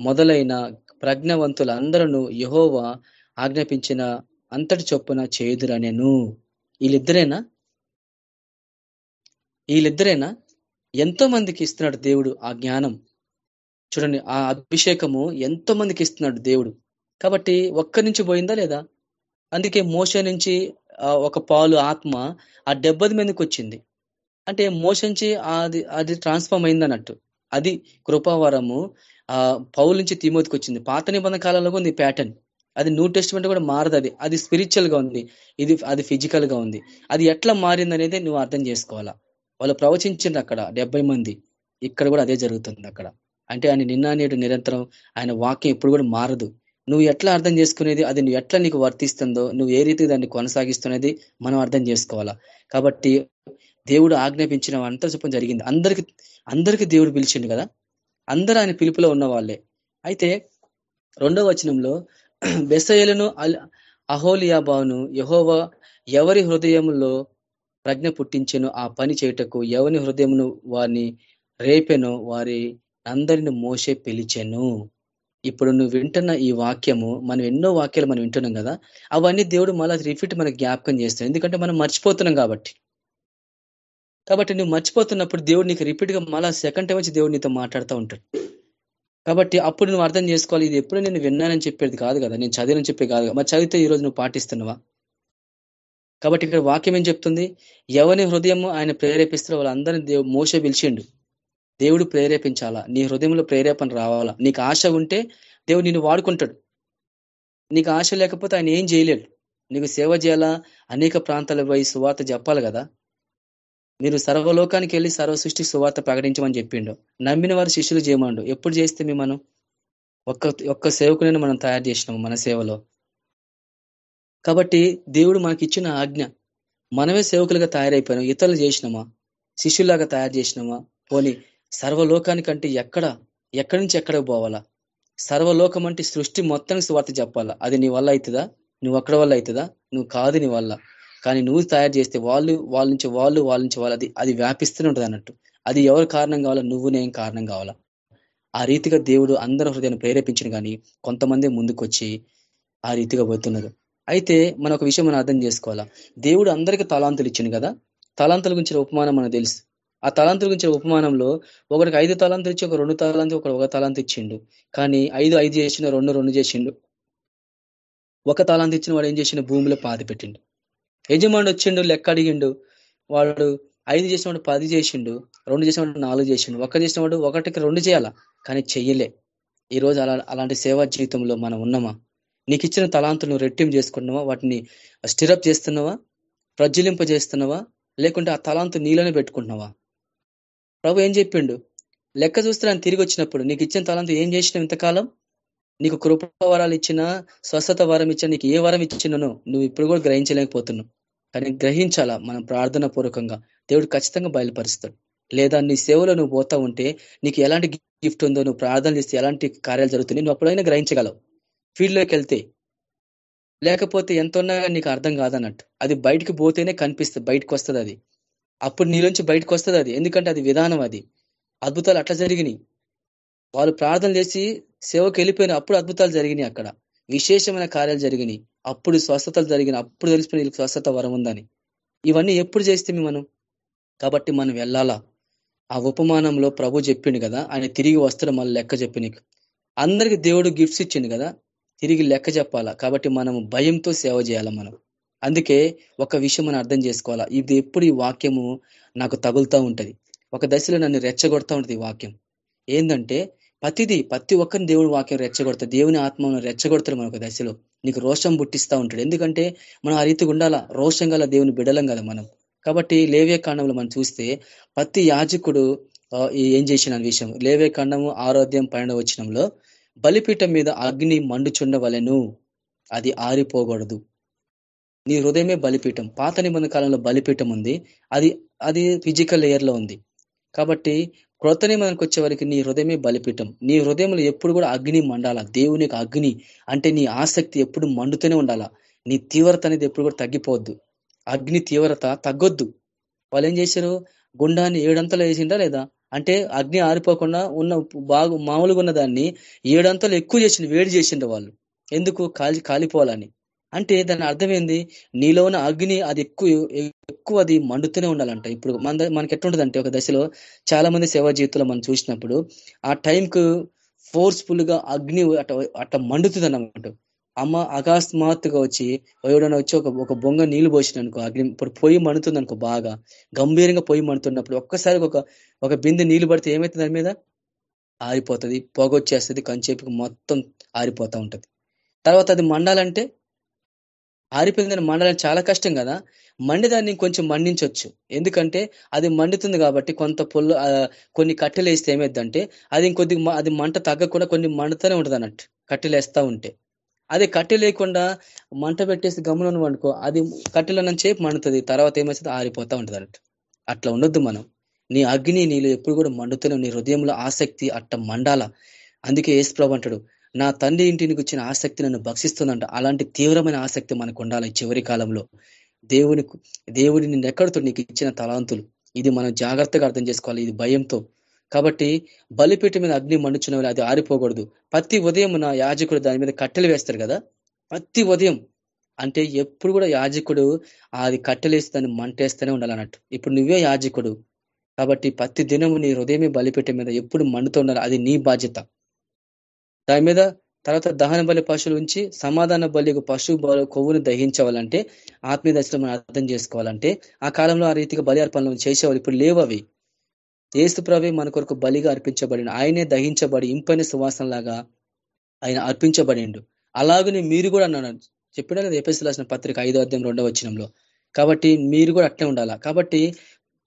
మొదలైన ప్రజ్ఞవంతులందరూ యహోవ ఆజ్ఞాపించిన అంతటి చొప్పున చేయుదురనేను వీళ్ళిద్దరేనా? వీళ్ళిద్దరేనా? ఎంతో మందికి ఇస్తున్నాడు దేవుడు ఆ జ్ఞానం. చూడండి ఆ అభిషేకము ఎంతో మందికి ఇస్తున్నాడు దేవుడు. కాబట్టి ఒక్క నుంచి పోయిందా లేదా? అందుకే మోస నుంచి ఒక పాలు ఆత్మ ఆ డెబ్బది మందికి వచ్చింది. అంటే మోసంచి అది అది ట్రాన్స్ఫార్మ్ అయిందన్నట్టు. అది కృపావరము ఆ పౌల నుంచి తిమోతికి వచ్చింది. పాత నిబంధన కాలంలో ఉంది ప్యాటర్న్ అది న్యూ టెస్ట్మెంట్ కూడా మారదు అది. అది స్పిరిచువల్గా ఉంది. ఇది అది ఫిజికల్గా ఉంది. అది ఎట్లా మారింది అనేది నువ్వు అర్థం చేసుకోవాలా? వాళ్ళు ప్రవచించిండ్రు అక్కడ డెబ్బై మంది. ఇక్కడ కూడా అదే జరుగుతుంది అక్కడ. అంటే ఆయన నిన్న నేడు నిరంతరం ఆయన వాక్యం ఎప్పుడు కూడా మారదు. నువ్వు ఎట్లా అర్థం చేసుకునేది? అది నువ్వు ఎట్లా నీకు వర్తిస్తుందో నువ్వు ఏ రీతి దాన్ని కొనసాగిస్తున్నది మనం అర్థం చేసుకోవాలా? కాబట్టి దేవుడు ఆజ్ఞాపించిన అంత చెప్పడం జరిగింది. అందరికి అందరికి దేవుడు పిలిచిండు కదా? అందరూ ఆయన పిలుపులో ఉన్న వాళ్ళే అయితే రెండో వచనంలో బెసయలను అహోలియాబాను యహోవా ఎవరి హృదయంలో ప్రజ్ఞ పుట్టించెను ఆ పని చేయుటకు ఎవరి హృదయమును వారిని రేపెను వారి అందరిని మోసే పిలిచెను. ఇప్పుడు నువ్వు వింటున్న ఈ వాక్యము మనం ఎన్నో వాక్యాలు మనం వింటున్నాం కదా అవన్నీ దేవుడు మళ్ళీ రిపీట్ మనకు జ్ఞాపకం చేస్తాడు. ఎందుకంటే మనం మర్చిపోతున్నాం కాబట్టి. కాబట్టి నువ్వు మర్చిపోతున్నప్పుడు దేవుడు నీకు రిపీట్గా మళ్ళీ మళ్ళా సెకండ్ టైం వచ్చి దేవుడు నీతో మాట్లాడుతూ ఉంటాడు. కాబట్టి అప్పుడు నువ్వు అర్థం చేసుకోవాలి ఇది ఎప్పుడూ నేను విన్నానని చెప్పేది కాదు కదా నేను చదివని చెప్పే కాదు మరి చదివితే ఈ నువ్వు పాటిస్తున్నావా? కాబట్టి ఇక్కడ వాక్యం ఏం చెప్తుంది? ఎవరి హృదయము ఆయన ప్రేరేపిస్తారో వాళ్ళందరినీ దేవుడు మోస పిలిచిండు. దేవుడు ప్రేరేపించాలా? నీ హృదయంలో ప్రేరేపణ రావాలా? నీకు ఆశ ఉంటే దేవుడు నిన్ను వాడుకుంటాడు. నీకు ఆశ లేకపోతే ఆయన ఏం చేయలేడు. నీకు సేవ చేయాలా? అనేక ప్రాంతాల పోయి సువార్త చెప్పాలి కదా. మీరు సర్వలోకానికి వెళ్ళి సర్వ సృష్టి సువార్త ప్రకటించమని చెప్పిండు. నమ్మిన వారు శిష్యులు చేయమండు. ఎప్పుడు చేస్తే మేము మనం ఒక్క ఒక్క సేవకుని మనం తయారు చేసినాము మన సేవలో. కాబట్టి దేవుడు మనకి ఇచ్చిన ఆజ్ఞ మనమే సేవకులుగా తయారైపోయినాం ఇతరులు చేసినామా? శిష్యులాగా తయారు చేసినామా? పోనీ సర్వలోకానికంటే ఎక్కడ ఎక్కడి నుంచి ఎక్కడికి పోవాలా? సర్వలోకం అంటే సృష్టి మొత్తానికి స్వార్థ చెప్పాలా? అది నీ వల్ల అవుతుందా? నువ్వు అక్కడ వల్ల అవుతుందా? నువ్వు కాదు నీ వల్ల. కానీ నువ్వు తయారు చేస్తే వాళ్ళు వాళ్ళ నుంచి వాళ్ళు వాళ్ళ నుంచి వాళ్ళు అది అది వ్యాపిస్తూనే ఉంటుంది అన్నట్టు. అది ఎవరు కారణం కావాలా? నువ్వు నేను కారణం కావాలా? ఆ రీతిగా దేవుడు అందరి హృదయాన్ని ప్రేరేపించిన కానీ కొంతమంది ముందుకొచ్చి ఆ రీతిగా పోతున్నారు. అయితే మన ఒక విషయం మనం అర్థం చేసుకోవాలా? దేవుడు అందరికీ తలాంతులు ఇచ్చింది కదా? తలాంతుల గురించి ఉపమానం మనకు తెలుసు. ఆ తలాంతుల గురించి ఉపమానంలో ఒకరికి ఐదు తలాంతులు ఇచ్చి ఒక రెండు తలాంతి ఒక ఒక తలాంతి ఇచ్చిండు. కానీ ఐదు ఐదు చేసిన రెండు రెండు చేసిండు. ఒక తలాంతి ఇచ్చిన వాడు ఏం చేసిండు? భూమిలో పాతి పెట్టిండు. యజమానుడు వచ్చిండు లెక్క అడిగిండు. వాడు ఐదు చేసినవాడు పది చేసిండు రెండు చేసినవాడు నాలుగు చేసిండు. ఒక చేసినవాడు ఒకటికి రెండు చేయాలా? కానీ చెయ్యలే. ఈరోజు అలా అలాంటి సేవా జీవితంలో మనం ఉన్నామా? నీకు ఇచ్చిన తలాంతులను రెట్టింపు చేసుకుంటున్నావా? వాటిని స్టిరప్ చేస్తున్నావా? ప్రజ్వలింప చేస్తున్నావా? లేకుంటే ఆ తలాంతు నీలోనే పెట్టుకుంటున్నావా? ప్రభు ఏం చెప్పిండు? లెక్క చూస్తే తిరిగి వచ్చినప్పుడు నీకు ఇచ్చిన తలాంతు ఏం చేసినావు ఇంతకాలం? నీకు కృపవరాలు ఇచ్చినా స్వస్థత వరం ఇచ్చినా నీకు ఏ వరం ఇచ్చినను నువ్వు ఇప్పుడు కూడా గ్రహించలేకపోతున్నావు. కానీ గ్రహించాలా? మనం ప్రార్థన పూర్వకంగా దేవుడు ఖచ్చితంగా బయలుపరుస్తాడు. లేదా నీ సేవలో నువ్వు పోతా ఉంటే నీకు ఎలాంటి గిఫ్ట్ ఉందో నువ్వు ప్రార్థన చేస్తే ఎలాంటి కార్యాలు జరుగుతున్నాయి నువ్వు అప్పుడైనా గ్రహించగలవు. ఫీల్డ్లోకి వెళ్తే లేకపోతే ఎంత ఉన్నా నీకు అర్థం కాదన్నట్టు. అది బయటికి పోతేనే కనిపిస్తుంది బయటకు వస్తుంది అది. అప్పుడు నీలోంచి బయటకు వస్తుంది అది. ఎందుకంటే అది విధానం అది. అద్భుతాలు అట్లా జరిగినాయి. వాళ్ళు ప్రార్థన చేసి సేవకు వెళ్ళిపోయిన అప్పుడు అద్భుతాలు జరిగినాయి అక్కడ. విశేషమైన కార్యాలు జరిగినాయి. అప్పుడు స్వస్థతలు జరిగిన అప్పుడు తెలిసిపోయిన వీళ్ళకి స్వస్థత వరం ఉందని. ఇవన్నీ ఎప్పుడు చేస్తే మనం కాబట్టి మనం వెళ్ళాలా? ఆ ఉపమానంలో ప్రభు చెప్పిండు కదా ఆయన తిరిగి వస్తాడు మళ్ళీ లెక్క చెప్పి నీకు. అందరికి దేవుడు గిఫ్ట్స్ ఇచ్చిండు కదా తిరిగి లెక్క చెప్పాలా? కాబట్టి మనం భయంతో సేవ చేయాలా మనం? అందుకే ఒక విషయం మనం అర్థం చేసుకోవాలా? ఇది ఎప్పుడు ఈ వాక్యము నాకు తగులుతూ ఉంటది. ఒక దశలో నన్ను రెచ్చగొడతా ఉంటుంది ఈ వాక్యం. ఏంటంటే ప్రతిదీ ప్రతి ఒక్కరిని దేవుని వాక్యం రెచ్చగొడతాడు. దేవుని ఆత్మను రెచ్చగొడతాడు మన దశలో. నీకు రోషం పుట్టిస్తూ ఉంటాడు. ఎందుకంటే మనం ఆ రీతిగా ఉండాలా? రోషం గల దేవుని బిడలం కదా మనం. కాబట్టి లేవే కాండంలో మనం చూస్తే ప్రతి యాజకుడు ఏం చేసిన విషయం? లేవే కాండము ఆరోగ్యం పైన వచ్చినంలో బలిపీఠం మీద అగ్ని మండుచుండవలను. అది ఆరిపోకూడదు. నీ హృదయమే బలిపీఠం. పాత నిబంధన కాలంలో బలిపీఠం ఉంది. అది అది ఫిజికల్ లేయర్లో ఉంది. కాబట్టి క్రొత్త నియమానికి వచ్చే వరకు నీ హృదయమే బలిపీఠం. నీ హృదయంలో ఎప్పుడు కూడా అగ్ని మండాలా? దేవుని అగ్ని అంటే నీ ఆసక్తి ఎప్పుడు మండుతూనే ఉండాలా? నీ తీవ్రత అనేది ఎప్పుడు కూడా తగ్గిపోవద్దు. అగ్ని తీవ్రత తగ్గొద్దు. వాళ్ళు ఏం చేశారు? గుండాన్ని ఏడంతలు వేసిందా లేదా? అంటే అగ్ని ఆరిపోకుండా ఉన్న బాగు మామూలుగా ఉన్న దాన్ని ఏడంతలు ఎక్కువ చేసిండు వేడి చేసిండు వాళ్ళు. ఎందుకు? కాలి కాలిపోవాలని. అంటే దాని అర్థమైంది? నీలో ఉన్న అగ్ని అది ఎక్కువ ఎక్కువ అది మండుతూనే ఉండాలంట. ఇప్పుడు మన మనకి ఎట్లుంటదంటే ఒక దశలో చాలా మంది సేవా జీవితంలో మనం చూసినప్పుడు ఆ టైంకు ఫోర్స్ఫుల్గా అగ్ని అట అట్ట మండుతుంది అన్నమాట అమ్మ అకస్మాత్తుగా వచ్చి ఎవడన్నా వచ్చి ఒక ఒక బొంగ నీళ్ళు పోసిన అనుకో అగ్ని ఇప్పుడు పొయ్యి మండుతుంది అనుకో బాగా గంభీరంగా పొయ్యి మండుతున్నప్పుడు ఒక్కసారి ఒక ఒక బిందె నీళ్ళు పడితే ఏమైతుంది దాని మీద? ఆరిపోతుంది. పొగొచ్చేస్తుంది కంచేపు మొత్తం ఆరిపోతా ఉంటుంది. తర్వాత అది మండాలంటే ఆరిపోయిందని మండాలని చాలా కష్టం కదా. మండి దాన్ని కొంచెం మండించవచ్చు ఎందుకంటే అది మండుతుంది కాబట్టి కొంత పొల్లు కొన్ని కట్టెలు వేస్తే ఏమైందంటే అది ఇంకొద్ది అది మంట తగ్గకుండా కొన్ని మండుతూనే ఉంటుంది అన్నట్టు కట్టెలు వేస్తా ఉంటే. అది కట్టె లేకుండా మంట పెట్టేసి గమనం అనుకో అది కట్టెల నుంచి మండుతుంది తర్వాత ఏమవుతుంది ఆరిపోతూ ఉంటుంది అన్నట్టు. అట్లా ఉండొద్దు మనం. నీ అగ్ని నీళ్ళు ఎప్పుడు కూడా మండుతూనే నీ హృదయంలో ఆసక్తి అట్ట మండాల. అందుకే ఏసు అంటాడు నా తండ్రి ఇంటిని వచ్చిన ఆసక్తి నన్ను భక్షిస్తుందంట. అలాంటి తీవ్రమైన ఆసక్తి మనకు ఉండాలి చివరి కాలంలో. దేవుని దేవుడిని నిన్ను ఎక్కడితో నీకు ఇచ్చిన తలాంతులు? ఇది మనం జాగ్రత్తగా అర్థం చేసుకోవాలి ఇది భయంతో. కాబట్టి బలిపీఠ మీద అగ్ని మండుచున్న అది ఆరిపోకూడదు. ప్రతి ఉదయం నా యాజకుడు దాని మీద కట్టెలు వేస్తారు కదా? ప్రతి ఉదయం. అంటే ఎప్పుడు కూడా యాజకుడు అది కట్టెలేసి దాన్ని మంటేస్తూనే ఉండాలన్నట్టు. ఇప్పుడు నువ్వే యాజకుడు. కాబట్టి ప్రతి దినము నీ హృదయమే బలిపీఠ మీద ఎప్పుడు మండుతూ ఉండాలి. అది నీ బాధ్యత. దాని మీద తర్వాత దహన బలి పశువులు ఉంచి సమాధాన బలి పశువు కొవ్వును దహించవాలంటే ఆత్మీయ దశలో మనం అర్థం చేసుకోవాలంటే ఆ కాలంలో ఆ రీతిగా బలి అర్పణలు చేసేవాళ్ళు ఇప్పుడు లేవు అవి. ఏసు ప్రవే మన కొరకు బలిగా అర్పించబడిన ఆయనే దహించబడి ఇంపైన సువాసనలాగా ఆయన అర్పించబడిండు. అలాగనే మీరు కూడా అన్నాడు. చెప్పినా కదా ఎపిఎస్ రాసిన పత్రిక ఐదో అధ్యాయం రెండవ వచనంలో. కాబట్టి మీరు కూడా అట్లే ఉండాలా? కాబట్టి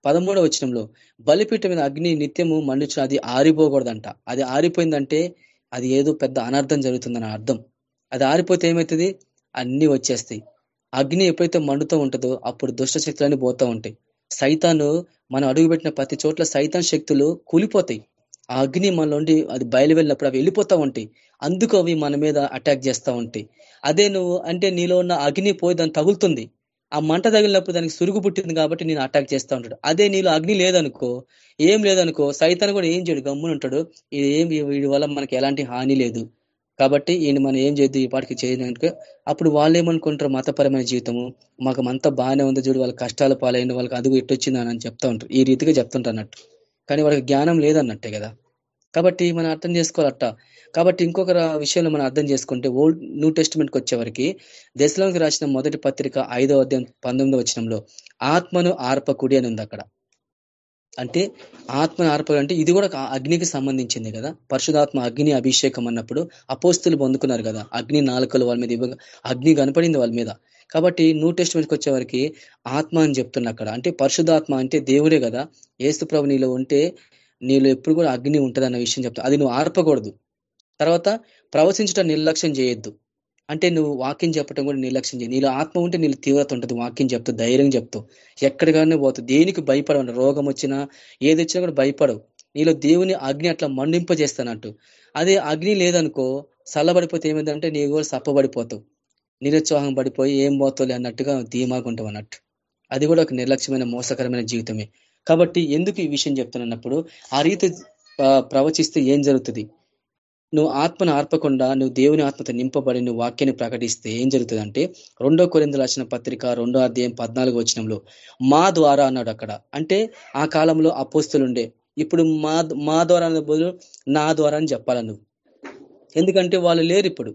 పదమూడవ వచనంలో బలిపీఠ మీద అగ్ని నిత్యము మండుచున్న అది ఆరిపోకూడదంట. అది ఆరిపోయిందంటే అది ఏదో పెద్ద అనర్థం జరుగుతుందని అర్థం. అది ఆరిపోతే ఏమవుతుంది అన్ని వచ్చేస్తాయి. అగ్ని ఎప్పుడైతే మండుతూ ఉంటుందో అప్పుడు దుష్ట శక్తులన్నీ పోతూ ఉంటాయి. సైతాను మనం అడుగుపెట్టిన ప్రతి చోట్ల సైతాన్ శక్తులు కూలిపోతాయి. ఆ అగ్ని మనలోండి అది బయలు వెళ్ళినప్పుడు అవి వెళ్ళిపోతా ఉంటాయి. అందుకు అవి మన మీద అటాక్ చేస్తూ ఉంటాయి. అదే నువ్వు అంటే నీలో ఉన్న అగ్ని పోయి దాన్ని తగులుతుంది. ఆ మంట తగిలినప్పుడు దానికి సురుగు పుట్టింది కాబట్టి నేను అటాక్ చేస్తూ ఉంటాడు. అదే నీలో అగ్ని లేదనుకో ఏం లేదనుకో సైతాన్ని కూడా ఏం చేయడు గమ్మున ఉంటాడు. ఇది ఏం వీడి వల్ల మనకి ఎలాంటి హాని లేదు. కాబట్టి ఈయన మనం ఏం చేయొద్దు ఈ పాటికి చేయడానికి అప్పుడు వాళ్ళు ఏమనుకుంటారు? మతపరమైన జీవితము. మాకు అంతా బాగానే ఉంది చూడు వాళ్ళ కష్టాలు పాలైన వాళ్ళకి అదుగు ఎట్టొచ్చింది అని చెప్తా ఉంటారు. ఈ రీతిగా చెప్తుంటారు అన్నట్టు. కానీ వాళ్ళకి జ్ఞానం లేదన్నట్టే కదా. కాబట్టి మనం అర్థం చేసుకోవాలట. కాబట్టి ఇంకొక విషయంలో మనం అర్థం చేసుకుంటే ఓల్డ్ న్యూ టెస్ట్మెంట్కి వచ్చేవరికి దశలోకి రాసిన మొదటి పత్రిక ఐదో అధ్యాయం పంతొమ్మిదో వచనంలో ఆత్మను ఆర్పకుడి అని ఉంది అక్కడ. అంటే ఆత్మను ఆర్ప అంటే ఇది కూడా అగ్నికి సంబంధించింది కదా. పరిశుధాత్మ అగ్ని అభిషేకం అన్నప్పుడు అపోస్తులు పొందుకున్నారు కదా. అగ్ని నాలుకలు వాళ్ళ మీద అగ్ని కనపడింది వాళ్ళ మీద. కాబట్టి న్యూ టెస్ట్మెంట్కి వచ్చేవారికి ఆత్మ అని చెప్తున్నా అక్కడ. అంటే పరిశుధాత్మ అంటే దేవుడే కదా. ఏసు ప్రభు నీలో ఉంటే నీలో ఎప్పుడు కూడా అగ్ని ఉంటుంది అన్న విషయం చెప్తా. అది నువ్వు ఆర్పకూడదు. తర్వాత ప్రవచించడం నిర్లక్ష్యం చేయొద్దు. అంటే నువ్వు వాక్యం చెప్పడం కూడా నిర్లక్ష్యం చేయి. నీలో ఆత్మ ఉంటే నీళ్ళు తీవ్రత ఉంటుంది. వాక్యం చెప్తావు ధైర్యం చెప్తావు ఎక్కడికైనా పోతావు దేనికి భయపడవు రోగం వచ్చినా ఏది వచ్చినా కూడా భయపడవు. నీలో దేవుని అగ్ని అట్లా మండింపజేస్తానంటూ. అదే అగ్ని లేదనుకో చల్లబడిపోతే ఏమైందంటే నీ కూడా సప్పబడిపోతావు. నిరుత్సాహం పడిపోయి ఏం పోతావు అన్నట్టుగా ధీమాగుంటావు అన్నట్టు. అది కూడా ఒక నిర్లక్ష్యమైన మోసకరమైన జీవితమే. కాబట్టి ఎందుకు ఈ విషయం చెప్తున్నప్పుడు ఆ రీతి ప్రవచిస్తే ఏం జరుగుతుంది? నువ్వు ఆత్మను ఆర్పకుండా నువ్వు దేవుని ఆత్మతో నింపబడి నువ్వు వాక్యాన్ని ప్రకటిస్తే ఏం జరుగుతుంది అంటే రెండో కొరింద రాసిన పత్రిక రెండో అధ్యాయం పద్నాలుగు వచ్చినంలో మా ద్వారా అన్నాడు అక్కడ. అంటే ఆ కాలంలో అపోస్తులుండే. ఇప్పుడు మా మా ద్వారా బదులు నా ద్వారా అని చెప్పాల నువ్వు? ఎందుకంటే వాళ్ళు లేరు ఇప్పుడు.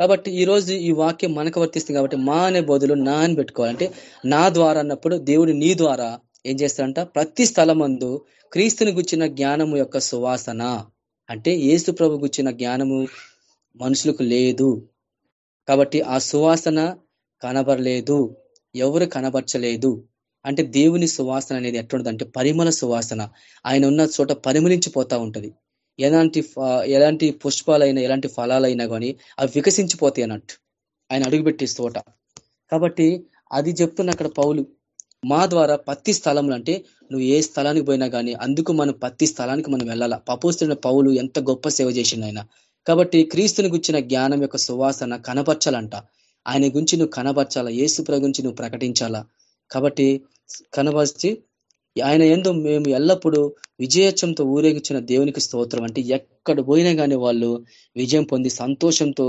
కాబట్టి ఈరోజు ఈ వాక్యం మనకు వర్తిస్తుంది కాబట్టి మా అనే బదులు నా అని పెట్టుకోవాలంటే నా ద్వారా అన్నప్పుడు దేవుడు నీ ద్వారా ఏం చేస్తారంట? ప్రతి స్థలమందు క్రీస్తుని గుచ్చిన జ్ఞానము యొక్క సువాసన. అంటే ఏసు ప్రభు గుచ్చిన జ్ఞానము మనుషులకు లేదు. కాబట్టి ఆ సువాసన కనబడలేదు. ఎవరు కనబరచలేదు? అంటే దేవుని సువాసన అనేది ఎట్లుంటుంది పరిమళ సువాసన. ఆయన ఉన్న చోట పరిమళించిపోతా ఉంటది. ఎలాంటి ఎలాంటి పుష్పాలైనా ఎలాంటి ఫలాలైనా కానీ అవి వికసించిపోతాయి అన్నట్టు. ఆయన అడుగుపెట్టే చోట. కాబట్టి అది చెప్తున్న అక్కడ పౌలు మా ద్వారా పత్తి స్థలంలో అంటే నువ్వు ఏ స్థలానికి పోయినా కానీ అందుకు మనం పత్తి స్థలానికి మనం వెళ్ళాలా? పపోస్తున్న పౌలు ఎంత గొప్ప సేవ చేసిండు ఆయన. కాబట్టి క్రీస్తుని గుచ్చిన జ్ఞానం యొక్క సువాసన కనపరచాలంట. ఆయన గురించి నువ్వు కనపరచాలా? ఏసుప్ర గురించి నువ్వు ప్రకటించాలా? కాబట్టి కనపరిచి ఆయన ఏందో మేము ఎల్లప్పుడూ విజయోత్సవంతో ఊరేగించిన దేవునికి స్తోత్రం అంటే ఎక్కడ పోయినా కానీ వాళ్ళు విజయం పొంది సంతోషంతో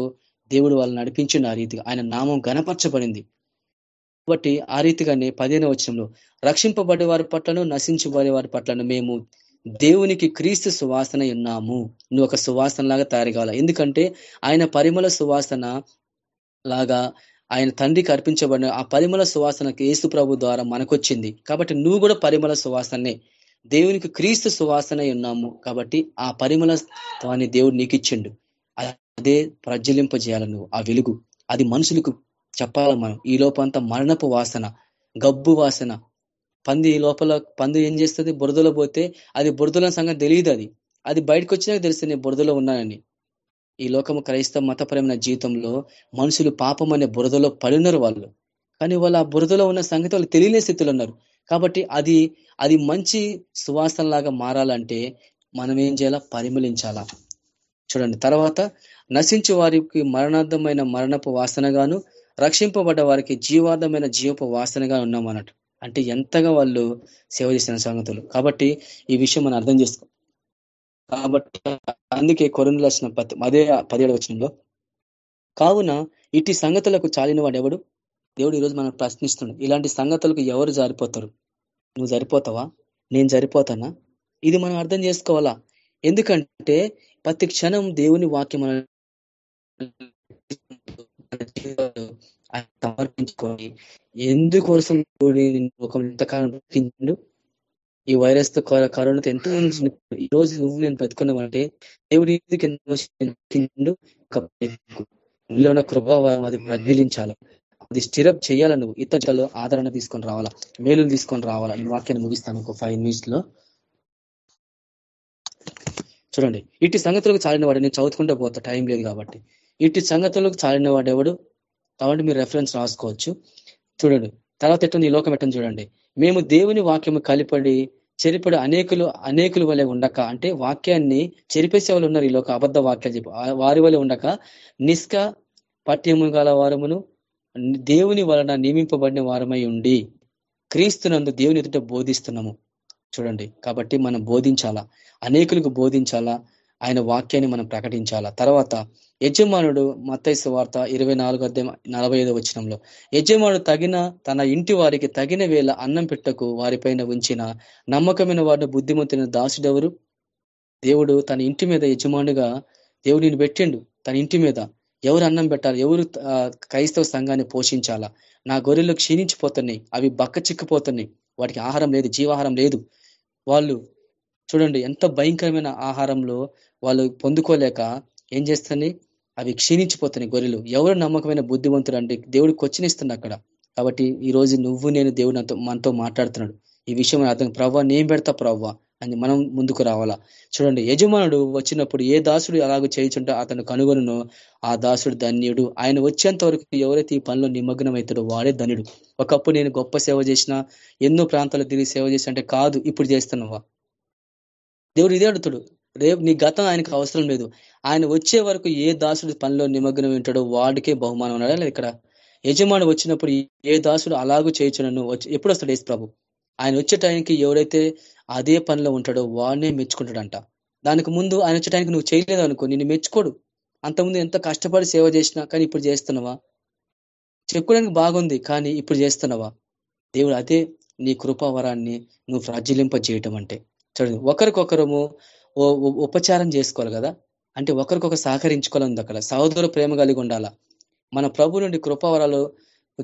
దేవుడు వాళ్ళు నడిపించిన రీతిగా ఆయన నామం గనపరచబడింది కాబట్టి ఆ రీతిగానే పదిహేను వచ్చంలో రక్షింపబడే వారి పట్లను నశించబడే వారి పట్లను మేము దేవునికి క్రీస్తు సువాసన ఉన్నాము. నువ్వు ఒక సువాసన లాగా తయారు కావాలి. ఎందుకంటే ఆయన పరిమళ సువాసన లాగా ఆయన తండ్రికి అర్పించబడిన ఆ పరిమళ సువాసనకి ఏసు ప్రభు ద్వారా మనకొచ్చింది. కాబట్టి నువ్వు కూడా పరిమళ సువాసనే దేవునికి క్రీస్తు సువాసన ఉన్నాము కాబట్టి ఆ పరిమళత్వాన్ని దేవుడు నీకు ఇచ్చిండు అదే ప్రజ్వలింపజేయాలి నువ్వు. ఆ వెలుగు. అది మనుషులకు చెప్పాలి మనం. ఈ లోపంతా మరణపు వాసన గబ్బు వాసన. పంది లోపల పంది ఏం చేస్తుంది? బురదలో పోతే అది బురదల సంగతి తెలియదు అది. అది బయటకు వచ్చినాక తెలుస్తుంది బురదలో ఉన్నానని. ఈ లోకము క్రైస్తవ మతపరమైన జీవితంలో మనుషులు పాపం అనే బురదలో పడినారు వాళ్ళు. కానీ వాళ్ళు ఆ బురదలో ఉన్న సంగతి వాళ్ళు తెలియని స్థితిలో ఉన్నారు. కాబట్టి అది అది మంచి సువాసనలాగా మారాలంటే మనం ఏం చేయాలా? పరిమళించాలా. చూడండి తర్వాత నశించు వారికి మరణార్థమైన మరణపు వాసనగాను రక్షింపబడ్డ వారికి జీవార్థమైన జీవపు వాసనగా ఉన్నాం అన్నట్టు అంటే ఎంతగా వాళ్ళు సేవ చేసిన సంగతులు. కాబట్టి ఈ విషయం మనం అర్థం చేసుకో. కాబట్టి అందుకే కొరందులు వచ్చిన పత్ అదే పదిహేడు వచనంలో కావున ఇటు సంగతులకు చాలిన వాడు ఎవడు? దేవుడు ఈరోజు మనం ప్రశ్నిస్తున్నాడు. ఇలాంటి సంగతులకు ఎవరు జారిపోతారు? నువ్వు సరిపోతావా? నేను సరిపోతానా? ఇది మనం అర్థం చేసుకోవాలా? ఎందుకంటే ప్రతి క్షణం దేవుని వాక్యం సమర్పించుకొని ఎందుకోసం ఒక ఎంతకాలం ఈ వైరస్తో కరోనాతో ఎంతో ఈ రోజు నువ్వు నేను బతుకున్నావంటే దేవుడి ఉన్న కృభావం అది ప్రజ్వలించాలి అది స్టిరప్ చేయాల నువ్వు. ఇతరులు ఆదరణ తీసుకొని రావాలా? మేలు తీసుకొని రావాలా? నీ వాక్యాన్ని ముగిస్తాను ఒక ఫైవ్ మినిట్స్లో. చూడండి. ఇటు సంగతులకు చాలిన వాడు నేను చదువుకుంటూ పోతా. టైం లేదు కాబట్టి. ఇటు సంగతులకు చాలిన వాడు ఎవడు కాబట్టి మీరు రెఫరెన్స్ రాసుకోవచ్చు. చూడండి తర్వాత ఎట్టుంది? ఈ లోకం ఎట్టని చూడండి. మేము దేవుని వాక్యము కలిపడి చెరిపడి అనేకులు అనేకుల వలె ఉండక అంటే వాక్యాన్ని చెరిపేసే వాళ్ళు ఉన్నారు ఈ లోక అబద్ధ వాక్యాలు చెప్పి. వారి వలె ఉండక నిష్క పఠ్యము గల వారమును దేవుని వలన నియమింపబడిన వారమై ఉండి క్రీస్తునందు దేవుని ఎదుట బోధిస్తున్నాము. చూడండి కాబట్టి మనం బోధించాలా? అనేకులకు బోధించాలా? ఆయన వాక్యాన్ని మనం ప్రకటించాలా? తర్వాత యజమానుడు మత్తైసు వార్త ఇరవై నాలుగు అధ్యాయం నలభై ఐదు వచ్చినంలో యజమానుడు తగిన తన ఇంటి వారికి తగిన వేళ అన్నం పెట్టకు వారిపైన ఉంచిన నమ్మకమైన వాడిని బుద్ధిమంతుని దాసుడెవరు? దేవుడు తన ఇంటి మీద యజమానుగా దేవుడిని పెట్టిండు తన ఇంటి మీద. ఎవరు అన్నం పెట్టాలి? ఎవరు క్రైస్తవ సంఘాన్ని పోషించాలా? నా గొర్రెలు క్షీణించిపోతున్నాయి అవి బక్క చిక్కిపోతున్నాయి వాటికి ఆహారం లేదు జీవాహారం లేదు. వాళ్ళు చూడండి ఎంత భయంకరమైన ఆహారంలో వాళ్ళు పొందుకోలేక ఏం చేస్తాయి అవి క్షీణించిపోతున్నాయి గొర్రెలు. ఎవరు నమ్మకమైన బుద్ధివంతుడు అంటే దేవుడు కొచ్చినిస్తుంది అక్కడ. కాబట్టి ఈ రోజు నువ్వు నేను దేవుడు నాతో మనతో మాట్లాడుతున్నాడు. ఈ విషయం అర్థం ప్రవ్వా నేను పెడతా ప్రవ్వా అని మనం ముందుకు రావాలా? చూడండి యజమానుడు వచ్చినప్పుడు ఏ దాసుడు అలాగ చేయించుంటే అతను కనుగొను ఆ దాసుడు ధన్యుడు. ఆయన వచ్చేంత వరకు ఎవరైతే ఈ పనిలో నిమగ్నం అవుతాడో వాడే ధన్యుడు ఒకప్పుడు నేను గొప్ప సేవ చేసిన ఎన్నో ప్రాంతాలు తిరిగి సేవ చేసిన అంటే కాదు ఇప్పుడు చేస్తున్నావా దేవుడు ఇదే అడుగుతాడు. రేపు నీ గతం ఆయనకు అవసరం లేదు. ఆయన వచ్చే వరకు ఏ దాసుడు పనిలో నిమగ్నం ఉంటాడో వాడికే బహుమానం ఉన్నాడా? లేదు ఇక్కడ. యజమాని వచ్చినప్పుడు ఏ దాసుడు అలాగూ చేయించునను ఎప్పుడు వస్తాడు ఏసు ప్రభు? ఆయన వచ్చే టైంకి ఎవరైతే అదే పనిలో ఉంటాడో వాడినే మెచ్చుకుంటాడంట. దానికి ముందు ఆయన వచ్చే టైంకి నువ్వు చేయలేదు అనుకో నిన్ను మెచ్చుకోడు. అంతకుముందు ఎంత కష్టపడి సేవ చేసినా కానీ ఇప్పుడు చేస్తున్నావా? చెప్పుకోవడానికి బాగుంది కానీ ఇప్పుడు చేస్తున్నావా? దేవుడు అదే నీ కృపావరాన్ని నువ్వు ప్రజ్వలింప చేయటం అంటే. చూడండి ఒకరికొకరము ఉపచారం చేసుకోవాలి కదా? అంటే ఒకరికొకరు సహకరించుకోవాలి అక్కడ. సహోదర ప్రేమ కలిగి ఉండాలా. మన ప్రభు నుండి కృపావరాలు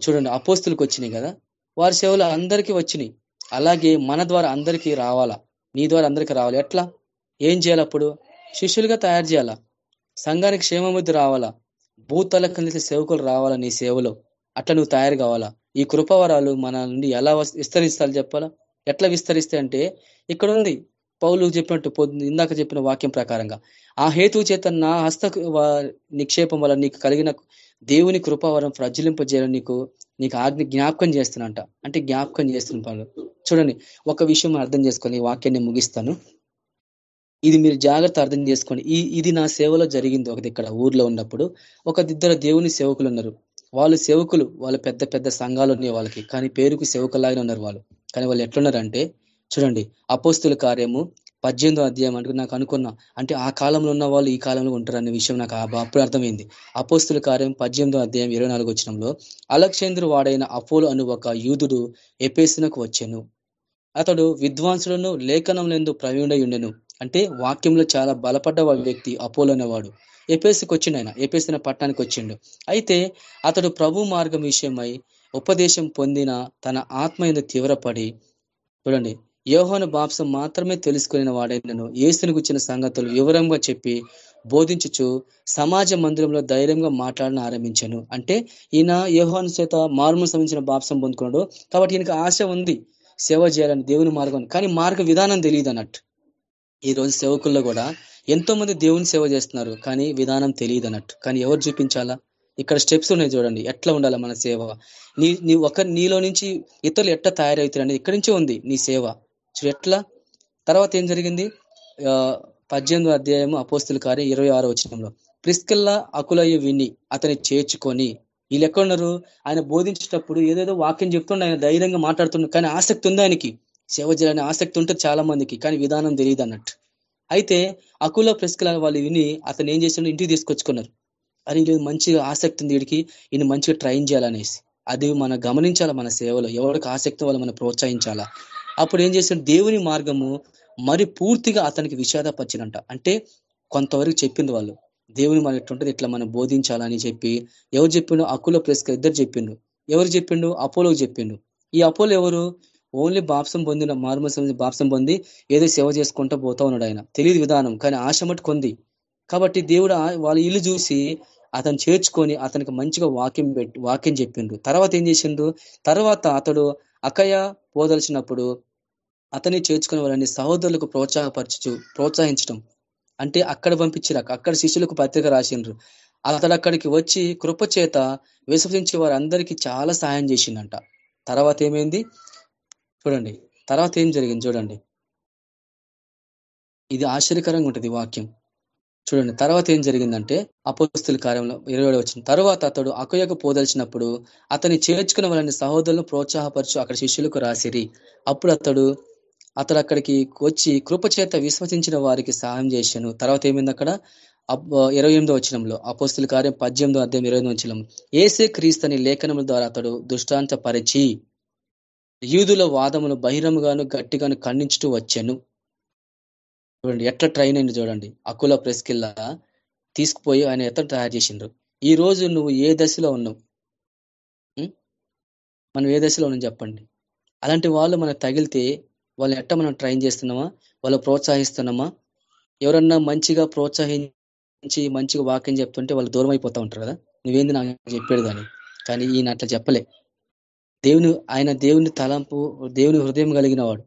చూడండి అపోస్తులకు వచ్చినాయి కదా? వారి సేవలు అందరికీ వచ్చినాయి. అలాగే మన ద్వారా అందరికీ రావాలా. నీ ద్వారా అందరికీ రావాలి. ఎట్లా? ఏం చేయాలి అప్పుడు? శిష్యులుగా తయారు చేయాలా. సంఘానికి క్షేమబుద్ధి రావాలా. భూతల కింద సేవకులు రావాలా నీ సేవలో. అట్లా నువ్వు తయారు కావాలా? ఈ కృపవరాలు మన నుండి ఎలా విస్తరిస్తాలు చెప్పాలా? ఎట్లా విస్తరిస్తే అంటే ఇక్కడ ఉంది పౌలు చెప్పినట్టు ఇందాక చెప్పిన వాక్యం ప్రకారంగా ఆ హేతు చేత నా హస్త నిక్షేపం వల్ల నీకు కలిగిన దేవుని కృపావరం ప్రజ్వలింపజేయడం నీకు నీకు ఆజ్ఞ జ్ఞాపకం చేస్తున్నంట. అంటే జ్ఞాపకం చేస్తున్న పనులు చూడండి ఒక విషయం అర్థం చేసుకొని వాక్యాన్ని ముగిస్తాను. ఇది మీరు జాగ్రత్త అర్థం చేసుకోండి. ఈ ఇది నా సేవలో జరిగింది. ఒకటి ఇక్కడ ఊర్లో ఉన్నప్పుడు ఒక ఇద్దరు దేవుని సేవకులు ఉన్నారు. వాళ్ళు సేవకులు వాళ్ళు పెద్ద పెద్ద సంఘాలు ఉన్నాయి వాళ్ళకి. కానీ పేరుకు సేవకులాగానే ఉన్నారు వాళ్ళు. కానీ వాళ్ళు ఎట్లున్నారంటే చూడండి అపోస్తుల కార్యము పద్దెనిమిదో అధ్యాయం అంటే నాకు అనుకున్నా. అంటే ఆ కాలంలో ఉన్న వాళ్ళు ఈ కాలంలో ఉంటారు అనే విషయం నాకు అప్పుడు అర్థమైంది. అపోస్తుల కార్యం పద్దెనిమిదో అధ్యాయం ఇరవై నాలుగు వచ్చినంలో అలక్షేంద్రు వాడైన అపోలు అను ఒక యూదుడు ఎపేసినకు వచ్చాను. అతడు విద్వాంసులను లేఖనంలో ప్రవీణుడై ఉండెను. అంటే వాక్యంలో చాలా బలపడ్డ వ్యక్తి అపోలు అనేవాడు. ఎపేసికి వచ్చిండు ఆయన ఎపేసిన పట్టణానికి వచ్చిండు. అయితే అతడు ప్రభు మార్గం విషయమై ఉపదేశం పొందిన తన ఆత్మ తీవ్రపడి చూడండి యోహోను బాప్సం మాత్రమే తెలుసుకునే వాడైనను. ఏసుని గుచ్చిన సంగతులు వివరంగా చెప్పి బోధించుచు సమాజ మందిరంలో ధైర్యంగా మాట్లాడని ఆరంభించాను. అంటే ఈయన యోహోను చేత మార్ము సంబంధించిన బాప్సం పొందుకున్నాడు. కాబట్టి ఈయనకి ఆశ ఉంది సేవ చేయాలని దేవుని మార్గం కానీ మార్గ విధానం తెలియదు అన్నట్టు. ఈ రోజు సేవకుల్లో కూడా ఎంతో మంది దేవుని సేవ చేస్తున్నారు. కానీ విధానం తెలియదు అన్నట్టు. కానీ ఎవరు చూపించాలా? ఇక్కడ స్టెప్స్ ఉన్నాయి చూడండి. ఎట్లా ఉండాలి మన సేవ? నీ నీ ఒక నీలో నుంచి ఇతరులు ఎట్లా తయారవుతారు అనేది ఇక్కడి నుంచే ఉంది నీ సేవ. ఎట్లా తర్వాత ఏం జరిగింది? పద్దెనిమిదో అధ్యాయము అపోస్తుల కార్యం ఇరవై ఆరో వచ్చినంలో ప్రిస్కల్లా అకులయ్య విని అతని చేర్చుకొని వీళ్ళు ఎక్కడున్నారు ఆయన బోధించేటప్పుడు ఏదేదో వాక్యం చెప్తుండే ఆయన ధైర్యంగా మాట్లాడుతున్నాడు కానీ ఆసక్తి ఉంది ఆయనకి. సేవ చేయాలని ఆసక్తి ఉంటుంది చాలా మందికి కానీ విధానం తెలియదు అన్నట్టు. అయితే అకుల ప్రెస్కల వాళ్ళు విని అతను ఏం చేసిన ఇంటికి తీసుకొచ్చుకున్నారు. అని మంచిగా ఆసక్తి ఉంది వీడికి ఈయన మంచిగా ట్రైన్ చేయాలనేసి. అది మనం గమనించాలా మన సేవలో? ఎవరికి ఆసక్తి వాళ్ళు మనం ప్రోత్సహించాలా? అప్పుడు ఏం చేసిన దేవుని మార్గము మరి పూర్తిగా అతనికి విషాదపరిచినంట అంటే కొంతవరకు చెప్పింది వాళ్ళు దేవుని మన ఎట్లుంటుంది? ఇట్లా మనం బోధించాలని చెప్పి ఎవరు చెప్పిండు? అకుల ప్లస్ ఇద్దరు చెప్పిండు. ఎవరు చెప్పిండు? అపోలోకి చెప్పిండు. ఈ అపోలో ఎవరు? ఓన్లీ బాప్సం పొందిన మార్మసం బాప్సం పొంది ఏదో సేవ చేసుకుంటూ పోతా ఉన్నాడు ఆయన. తెలియదు విధానం కానీ ఆశ మట్టు కొంది కాబట్టి దేవుడు వాళ్ళ ఇల్లు చూసి అతను చేర్చుకొని అతనికి మంచిగా వాక్యం పెట్టి వాక్యం చెప్పిండ్రు. తర్వాత ఏం చేసిండ్రు? తర్వాత అతడు అకయ పోదలిచినప్పుడు అతన్ని చేర్చుకునే వాళ్ళని సహోదరులకు ప్రోత్సాహపరచు ప్రోత్సహించడం అంటే అక్కడ పంపించారు అక్కడ శిష్యులకు పత్రిక రాసిండ్రు. అతడు అక్కడికి వచ్చి కృప చేత విశ్వసించే వారందరికీ చాలా సహాయం చేసిండంట. తర్వాత ఏమైంది? చూడండి. తర్వాత ఏం జరిగింది? చూడండి. ఇది ఆశ్చర్యకరంగా ఉంటుంది వాక్యం. చూడండి తర్వాత ఏం జరిగిందంటే అపోస్తుల కార్యంలో ఇరవై వచ్చిన తర్వాత అతడు అకయకు పోదలిచినప్పుడు అతని చేర్చుకున్న వాళ్ళని సహోదరులను ప్రోత్సాహపరచు అక్కడ శిష్యులకు రాసిరి. అప్పుడు అతడు అతడు అక్కడికి వచ్చి కృపచేత విశ్వసించిన వారికి సహాయం చేశాను. తర్వాత ఏమైంది అక్కడ? ఇరవై ఎనిమిదో వచ్చినంలో అపోస్తుల కార్యం పద్దెనిమిదో అధ్యాయం ఇరవై ఎనిమిది వచ్చినం ఏసే క్రీస్తని లేఖనముల ద్వారా అతడు దృష్టాంతపరిచి యూదుల వాదమును బహిరంగాను గట్టిగాను ఖండించుతూ వచ్చాను. చూడండి ఎట్లా ట్రైన్ అయింది చూడండి. అకుల ప్రెస్కిల్లా తీసుకుపోయి ఆయన ఎట్లా తయారు చేసిండ్రు? ఈ రోజు నువ్వు ఏ దశలో ఉన్నావు? మనం ఏ దశలో ఉన్నాం చెప్పండి. అలాంటి వాళ్ళు మనకు తగిలితే వాళ్ళు ఎట్ట మనం ట్రైన్ చేస్తున్నామా? వాళ్ళు ప్రోత్సహిస్తున్నామా? ఎవరన్నా మంచిగా ప్రోత్సహించి మంచిగా వాక్యం చెప్తుంటే వాళ్ళు దూరం అయిపోతా ఉంటారు కదా? నువ్వేంది నాకు చెప్పాడు కానీ? కానీ ఈయన అట్లా చెప్పలే. దేవుని ఆయన దేవుని తలంపు దేవుని హృదయం కలిగిన వాడు.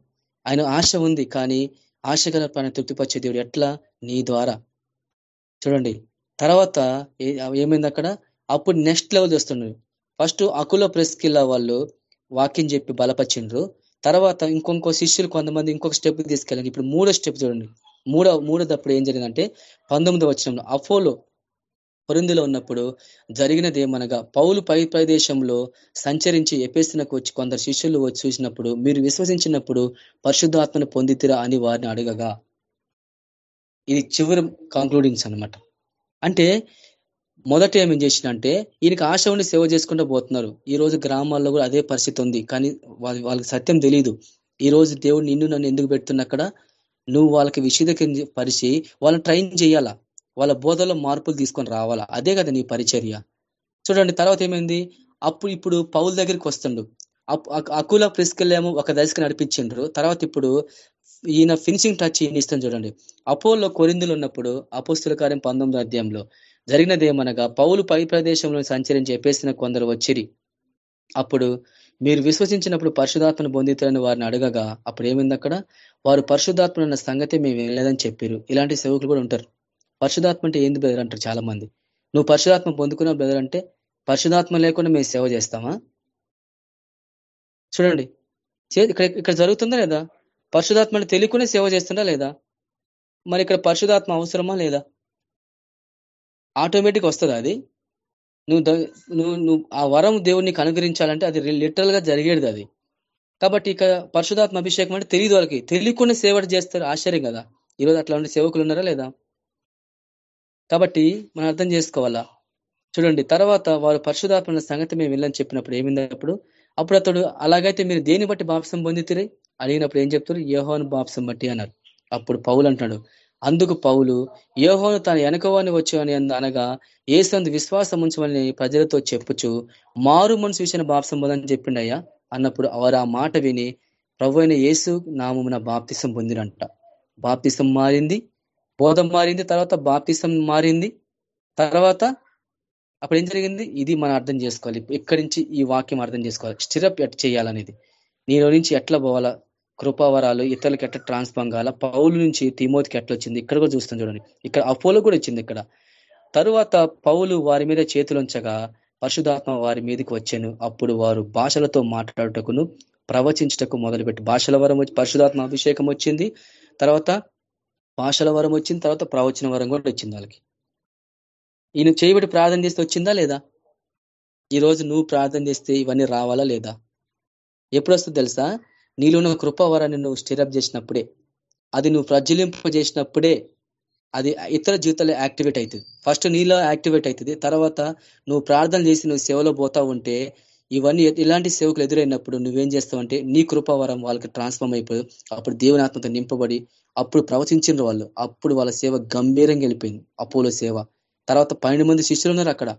ఆయన ఆశ ఉంది కానీ ఆశగల పని తృప్తిపరిచే దేవుడు ఎట్లా? నీ ద్వారా. చూడండి. తర్వాత ఏమైంది అక్కడ? అప్పుడు నెక్స్ట్ లెవెల్ చేస్తున్నారు ఫస్ట్ అకుల ప్రెస్కిల్లా వాళ్ళు వాక్యం చెప్పి బలపరిచిండ్రు. తర్వాత ఇంకొక శిష్యులు కొంతమంది ఇంకొక స్టెప్ తీసుకెళ్ళండి ఇప్పుడు మూడో స్టెప్ చూడండి. మూడో మూడోదప్పుడు ఏం జరిగిందంటే పంతొమ్మిదో వచ్చినంలో అపోలో కొరిందులో ఉన్నప్పుడు జరిగినది ఏమనగా పౌలు పై ప్రదేశంలో సంచరించి ఎపేసినకు వచ్చి కొందరు శిష్యులు వచ్చి చూసినప్పుడు మీరు విశ్వసించినప్పుడు పరిశుద్ధాత్మను పొందితిరా అని వారిని అడగగా. ఇది చివరి కంక్లూడింగ్స్ అనమాట అంటే మొదట ఏం చేసినంటే ఈయనకి ఆశ ఉండి సేవ చేసుకుంటూ పోతున్నారు. ఈ రోజు గ్రామాల్లో కూడా అదే పరిస్థితి ఉంది. కానీ వాళ్ళకి సత్యం తెలియదు ఈ రోజు దేవుడు నిన్ను నన్ను ఎందుకు పెడుతున్న అక్కడ నువ్వు వాళ్ళకి విషీదకరించి పరిచి వాళ్ళని ట్రైన్ చేయాలా? వాళ్ళ బోధలో మార్పులు తీసుకొని రావాలా? అదే కదా నీ పరిచర్య. చూడండి తర్వాత ఏమైంది? అప్పుడు ఇప్పుడు పౌల దగ్గరికి వస్తుండు. అకుల ప్రిస్కెళ్ళేమో ఒక దశకు నడిపించిండ్రు. తర్వాత ఇప్పుడు ఈయన ఫినిషింగ్ టచ్ ఈయన ఇస్తాను చూడండి. అపోలో కొరిందులు ఉన్నప్పుడు అపోస్తుల కార్యం పంతొమ్మిది అధ్యాయంలో జరిగినదేమనగా పౌలు పై ప్రదేశంలో సంచరించి చెప్పేసిన కొందరు వచ్చిరి. అప్పుడు మీరు విశ్వసించినప్పుడు పరిశుధాత్మను పొందితారని వారిని అడగగా అప్పుడు ఏమైంది అక్కడ? వారు పరిశుధాత్మ సంగతి మేము వినలేదని చెప్పారు. ఇలాంటి సేవకులు కూడా ఉంటారు. పరిశుధాత్మ అంటే ఏంది బ్రదర్ అంటారు చాలా మంది నువ్వు పరిశుధాత్మ పొందుకున్న బ్రదర్ అంటే పరిశుధాత్మ లేకుండా మేము సేవ చేస్తామా? చూడండి. ఇక్కడ ఇక్కడ జరుగుతుందా లేదా? పరిశుధాత్మని తెలియకునే సేవ చేస్తుందా లేదా? మరి ఇక్కడ పరిశుధాత్మ అవసరమా లేదా? ఆటోమేటిక్ వస్తుంది అది? నువ్వు నువ్వు నువ్వు ఆ వరం దేవునికి అనుగ్రహించాలంటే అది లిటరల్గా జరిగేది అది. కాబట్టి ఇక పరిశుధాత్మ అభిషేకం అంటే తెలియదు వాళ్ళకి. తెలియకుండా సేవ చేస్తారు ఆశ్చర్యం కదా. ఈరోజు అట్లాంటి సేవకులు ఉన్నారా లేదా? కాబట్టి మనం అర్థం చేసుకోవాలా? చూడండి తర్వాత వారు పరిశుధాత్మ సంగతి మేము వెళ్ళని చెప్పినప్పుడు ఏమిందప్పుడు అప్పుడు? అతడు అలాగైతే మీరు దేని బట్టి బాప్సం పొందితిరి? అడిగినప్పుడు ఏం చెప్తారు? యోహోను బాప్సం బట్టి అన్నారు. అప్పుడు పౌలు అంటాడు అందుకు పౌలు యోహోను తన వెనుకవాని వచ్చు అని అనగా ఏసందు విశ్వాసం ఉంచమని ప్రజలతో చెప్పుచు మారు మనసు విషయాన్ని బాప్సం పొందని చెప్పిండయ్యా అన్నప్పుడు వారు ఆ మాట విని ప్రభు అయిన యేసు నామమున బాప్తిసం పొందినంట బాప్తిసం మారింది బోధం మారింది తర్వాత బాప్తిసం మారింది. తర్వాత అప్పుడు ఏం జరిగింది? ఇది మనం అర్థం చేసుకోవాలి. ఇక్కడి నుంచి ఈ వాక్యం అర్థం చేసుకోవాలి? స్టిరప్ ఎట్ చేయాలనేది. నీలో నుంచి ఎట్లా పోవాలా? కృపావరాలు ఇతరులకు ఎట్లా ట్రాన్స్ఫామ్ కావాలా పౌలు నుంచి తిమోతికి ఎట్లా వచ్చింది ఇక్కడ కూడా చూస్తాం చూడండి. ఇక్కడ అపోలో కూడా వచ్చింది ఇక్కడ. తరువాత పౌలు వారి మీద చేతులుంచగా పరిశుధాత్మ వారి మీదకి వచ్చాను. అప్పుడు వారు భాషలతో మాట్లాడుటకును ప్రవచించటకు మొదలుపెట్టి భాషల వరం వచ్చి పరిశుధాత్మ అభిషేకం వచ్చింది. తర్వాత భాషల వరం వచ్చిన తర్వాత ప్రవచన వరం కూడా వచ్చింది వాళ్ళకి. ఈయన చేయబడి ప్రార్థన చేస్తే వచ్చిందా లేదా? ఈరోజు నువ్వు ప్రార్థన చేస్తే ఇవన్నీ రావాలా లేదా? ఎప్పుడు వస్తుంది తెలుసా? నీలో ఉన్న కృపావరాన్ని నువ్వు స్టిరప్ చేసినప్పుడే అది నువ్వు ప్రజ్వలింప చేసినప్పుడే అది ఇతర జీవితాల్లో యాక్టివేట్ అవుతుంది. ఫస్ట్ నీలో యాక్టివేట్ అవుతుంది తర్వాత నువ్వు ప్రార్థన చేసి నువ్వు సేవలో పోతా ఉంటే ఇవన్నీ ఇలాంటి సేవకులు ఎదురైనప్పుడు నువ్వేం చేస్తావంటే నీ కృపావరం వాళ్ళకి ట్రాన్స్ఫార్మ్ అయిపోయి అప్పుడు దేవుని నింపబడి అప్పుడు ప్రవచించిన వాళ్ళు. అప్పుడు వాళ్ళ సేవ గంభీరంగా వెళ్ళిపోయింది. అపోలో సేవ. తర్వాత పన్నెండు మంది శిష్యులు ఉన్నారు అక్కడ.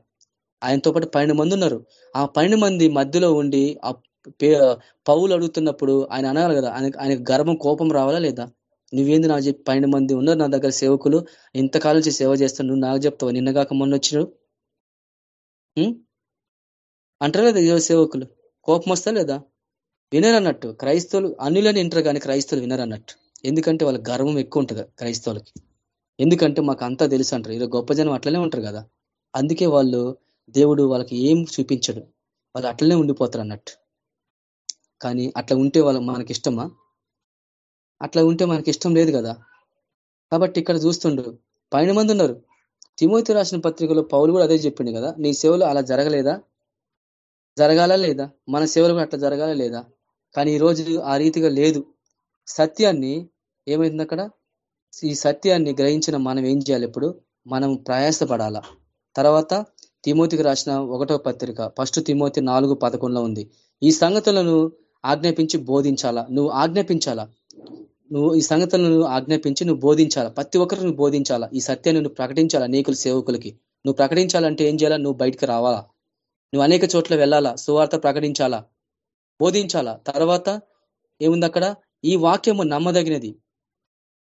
ఆయనతో పాటు పన్నెండు మంది ఉన్నారు. ఆ పన్నెండు మంది మధ్యలో ఉండి పౌలు అడుగుతున్నప్పుడు ఆయన అనాలి కదా ఆయన ఆయన గర్వం కోపం రావాలా లేదా? నువ్వేంది నాకు చెప్పి పన్నెండు మంది ఉన్నారు నా దగ్గర సేవకులు ఇంతకాలం సేవ చేస్తాను నువ్వు నాకు చెప్తావు? నిన్నగాక మొన్న వచ్చినాడు అంటారు లేదా సేవకులు? కోపం వస్తా లేదా? వినరన్నట్టు. క్రైస్తవులు అన్నిలని వింటారు కానీ క్రైస్తవులు వినరన్నట్టు. ఎందుకంటే వాళ్ళ గర్వం ఎక్కువ ఉంటుంది క్రైస్తవులకి. ఎందుకంటే మాకు అంతా తెలుసు అంటారు. ఈరోజు గొప్ప జనం అట్లనే ఉంటారు కదా. అందుకే వాళ్ళు దేవుడు వాళ్ళకి ఏం చూపించడు. వాళ్ళు అట్లనే ఉండిపోతారు అన్నట్టు. కానీ అట్లా ఉంటే వాళ్ళు మనకి ఇష్టమా? అట్లా ఉంటే మనకి ఇష్టం లేదు కదా. కాబట్టి ఇక్కడ చూస్తుండ్రు పైన మంది ఉన్నారు. తిమోతి రాసిన పత్రికలో పౌలు కూడా అదే చెప్పిండు కదా. నీ సేవలు అలా జరగలేదా? జరగాల లేదా? మన సేవలకు అట్లా జరగాల లేదా? కానీ ఈ రోజు ఆ రీతిగా లేదు. సత్యాన్ని ఏమైంది అక్కడ? ఈ సత్యాన్ని గ్రహించిన మనం ఏం చేయాలి ఇప్పుడు? మనం ప్రయాసపడాలా. తర్వాత తిమోతికి రాసిన ఒకటో పత్రిక ఫస్ట్ తిమోతి నాలుగు పదకొండులో ఉంది. ఈ సంగతులను ఆజ్ఞాపించి బోధించాలా? నువ్వు ఆజ్ఞాపించాలా? నువ్వు ఈ సంగతులను ఆజ్ఞాపించి నువ్వు బోధించాలా? ప్రతి ఒక్కరు నువ్వు బోధించాలా? ఈ సత్యాన్ని నువ్వు ప్రకటించాలా నీకుల సేవకులకి? నువ్వు ప్రకటించాలంటే ఏం చేయాలా? నువ్వు బయటకు రావాలా? నువ్వు అనేక చోట్ల వెళ్ళాలా సువార్త ప్రకటించాలా బోధించాలా? తర్వాత ఏముంది అక్కడ? ఈ వాక్యము నమ్మదగినది.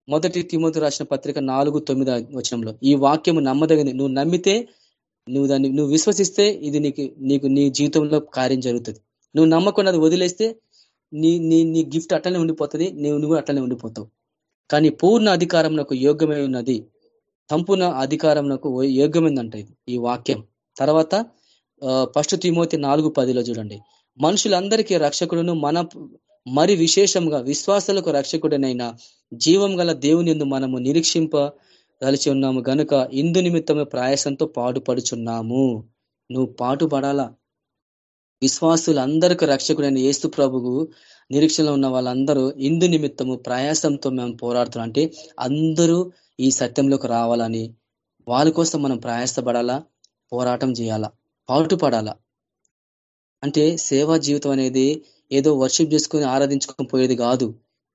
మొదటి తిమోతి రాసిన పత్రిక నాలుగు తొమ్మిది వచనంలో ఈ వాక్యము నమ్మదగినది. నువ్వు నమ్మితే నువ్వు దాన్ని నువ్వు విశ్వసిస్తే ఇది నీకు నీకు నీ జీవితంలో కార్యం జరుగుతుంది. నువ్వు నమ్మకుండా అది వదిలేస్తే నీ నీ నీ గిఫ్ట్ అట్లనే ఉండిపోతుంది నువ్వు నువ్వు అట్లనే ఉండిపోతావు. కానీ పూర్ణ అధికారం నాకు యోగ్యమై ఉన్నది. సంపూర్ణ అధికారం నాకు యోగ్యమైందంట ఇది ఈ వాక్యం. తర్వాత ఫస్ట్ తిమోతి నాలుగు పదిలో చూడండి. మనుషులందరికీ రక్షకుడును మన మరి విశేషంగా విశ్వాసాలకు రక్షకుడనైన జీవం గల దేవుని మనము నిరీక్షింప దలిచి ఉన్నాము. గనుక ఇందు నిమిత్తమే ప్రయాసంతో పాటుపడుచున్నాము. నువ్వు పాటుపడాలా? విశ్వాసులందరికీ రక్షకుడైన ఏస్తు ప్రభువు నిరీక్షణలో ఉన్న వాళ్ళందరూ ఇందు నిమిత్తము ప్రయాసంతో మేము పోరాడుతున్నాం. అంటే అందరూ ఈ సత్యంలోకి రావాలని వాళ్ళ కోసం మనం ప్రయాసపడాలా? పోరాటం చేయాలా? పాటుపడాలా. అంటే సేవా జీవితం అనేది ఏదో వర్షిప్ చేసుకుని ఆరాధించుకోకపోయేది కాదు.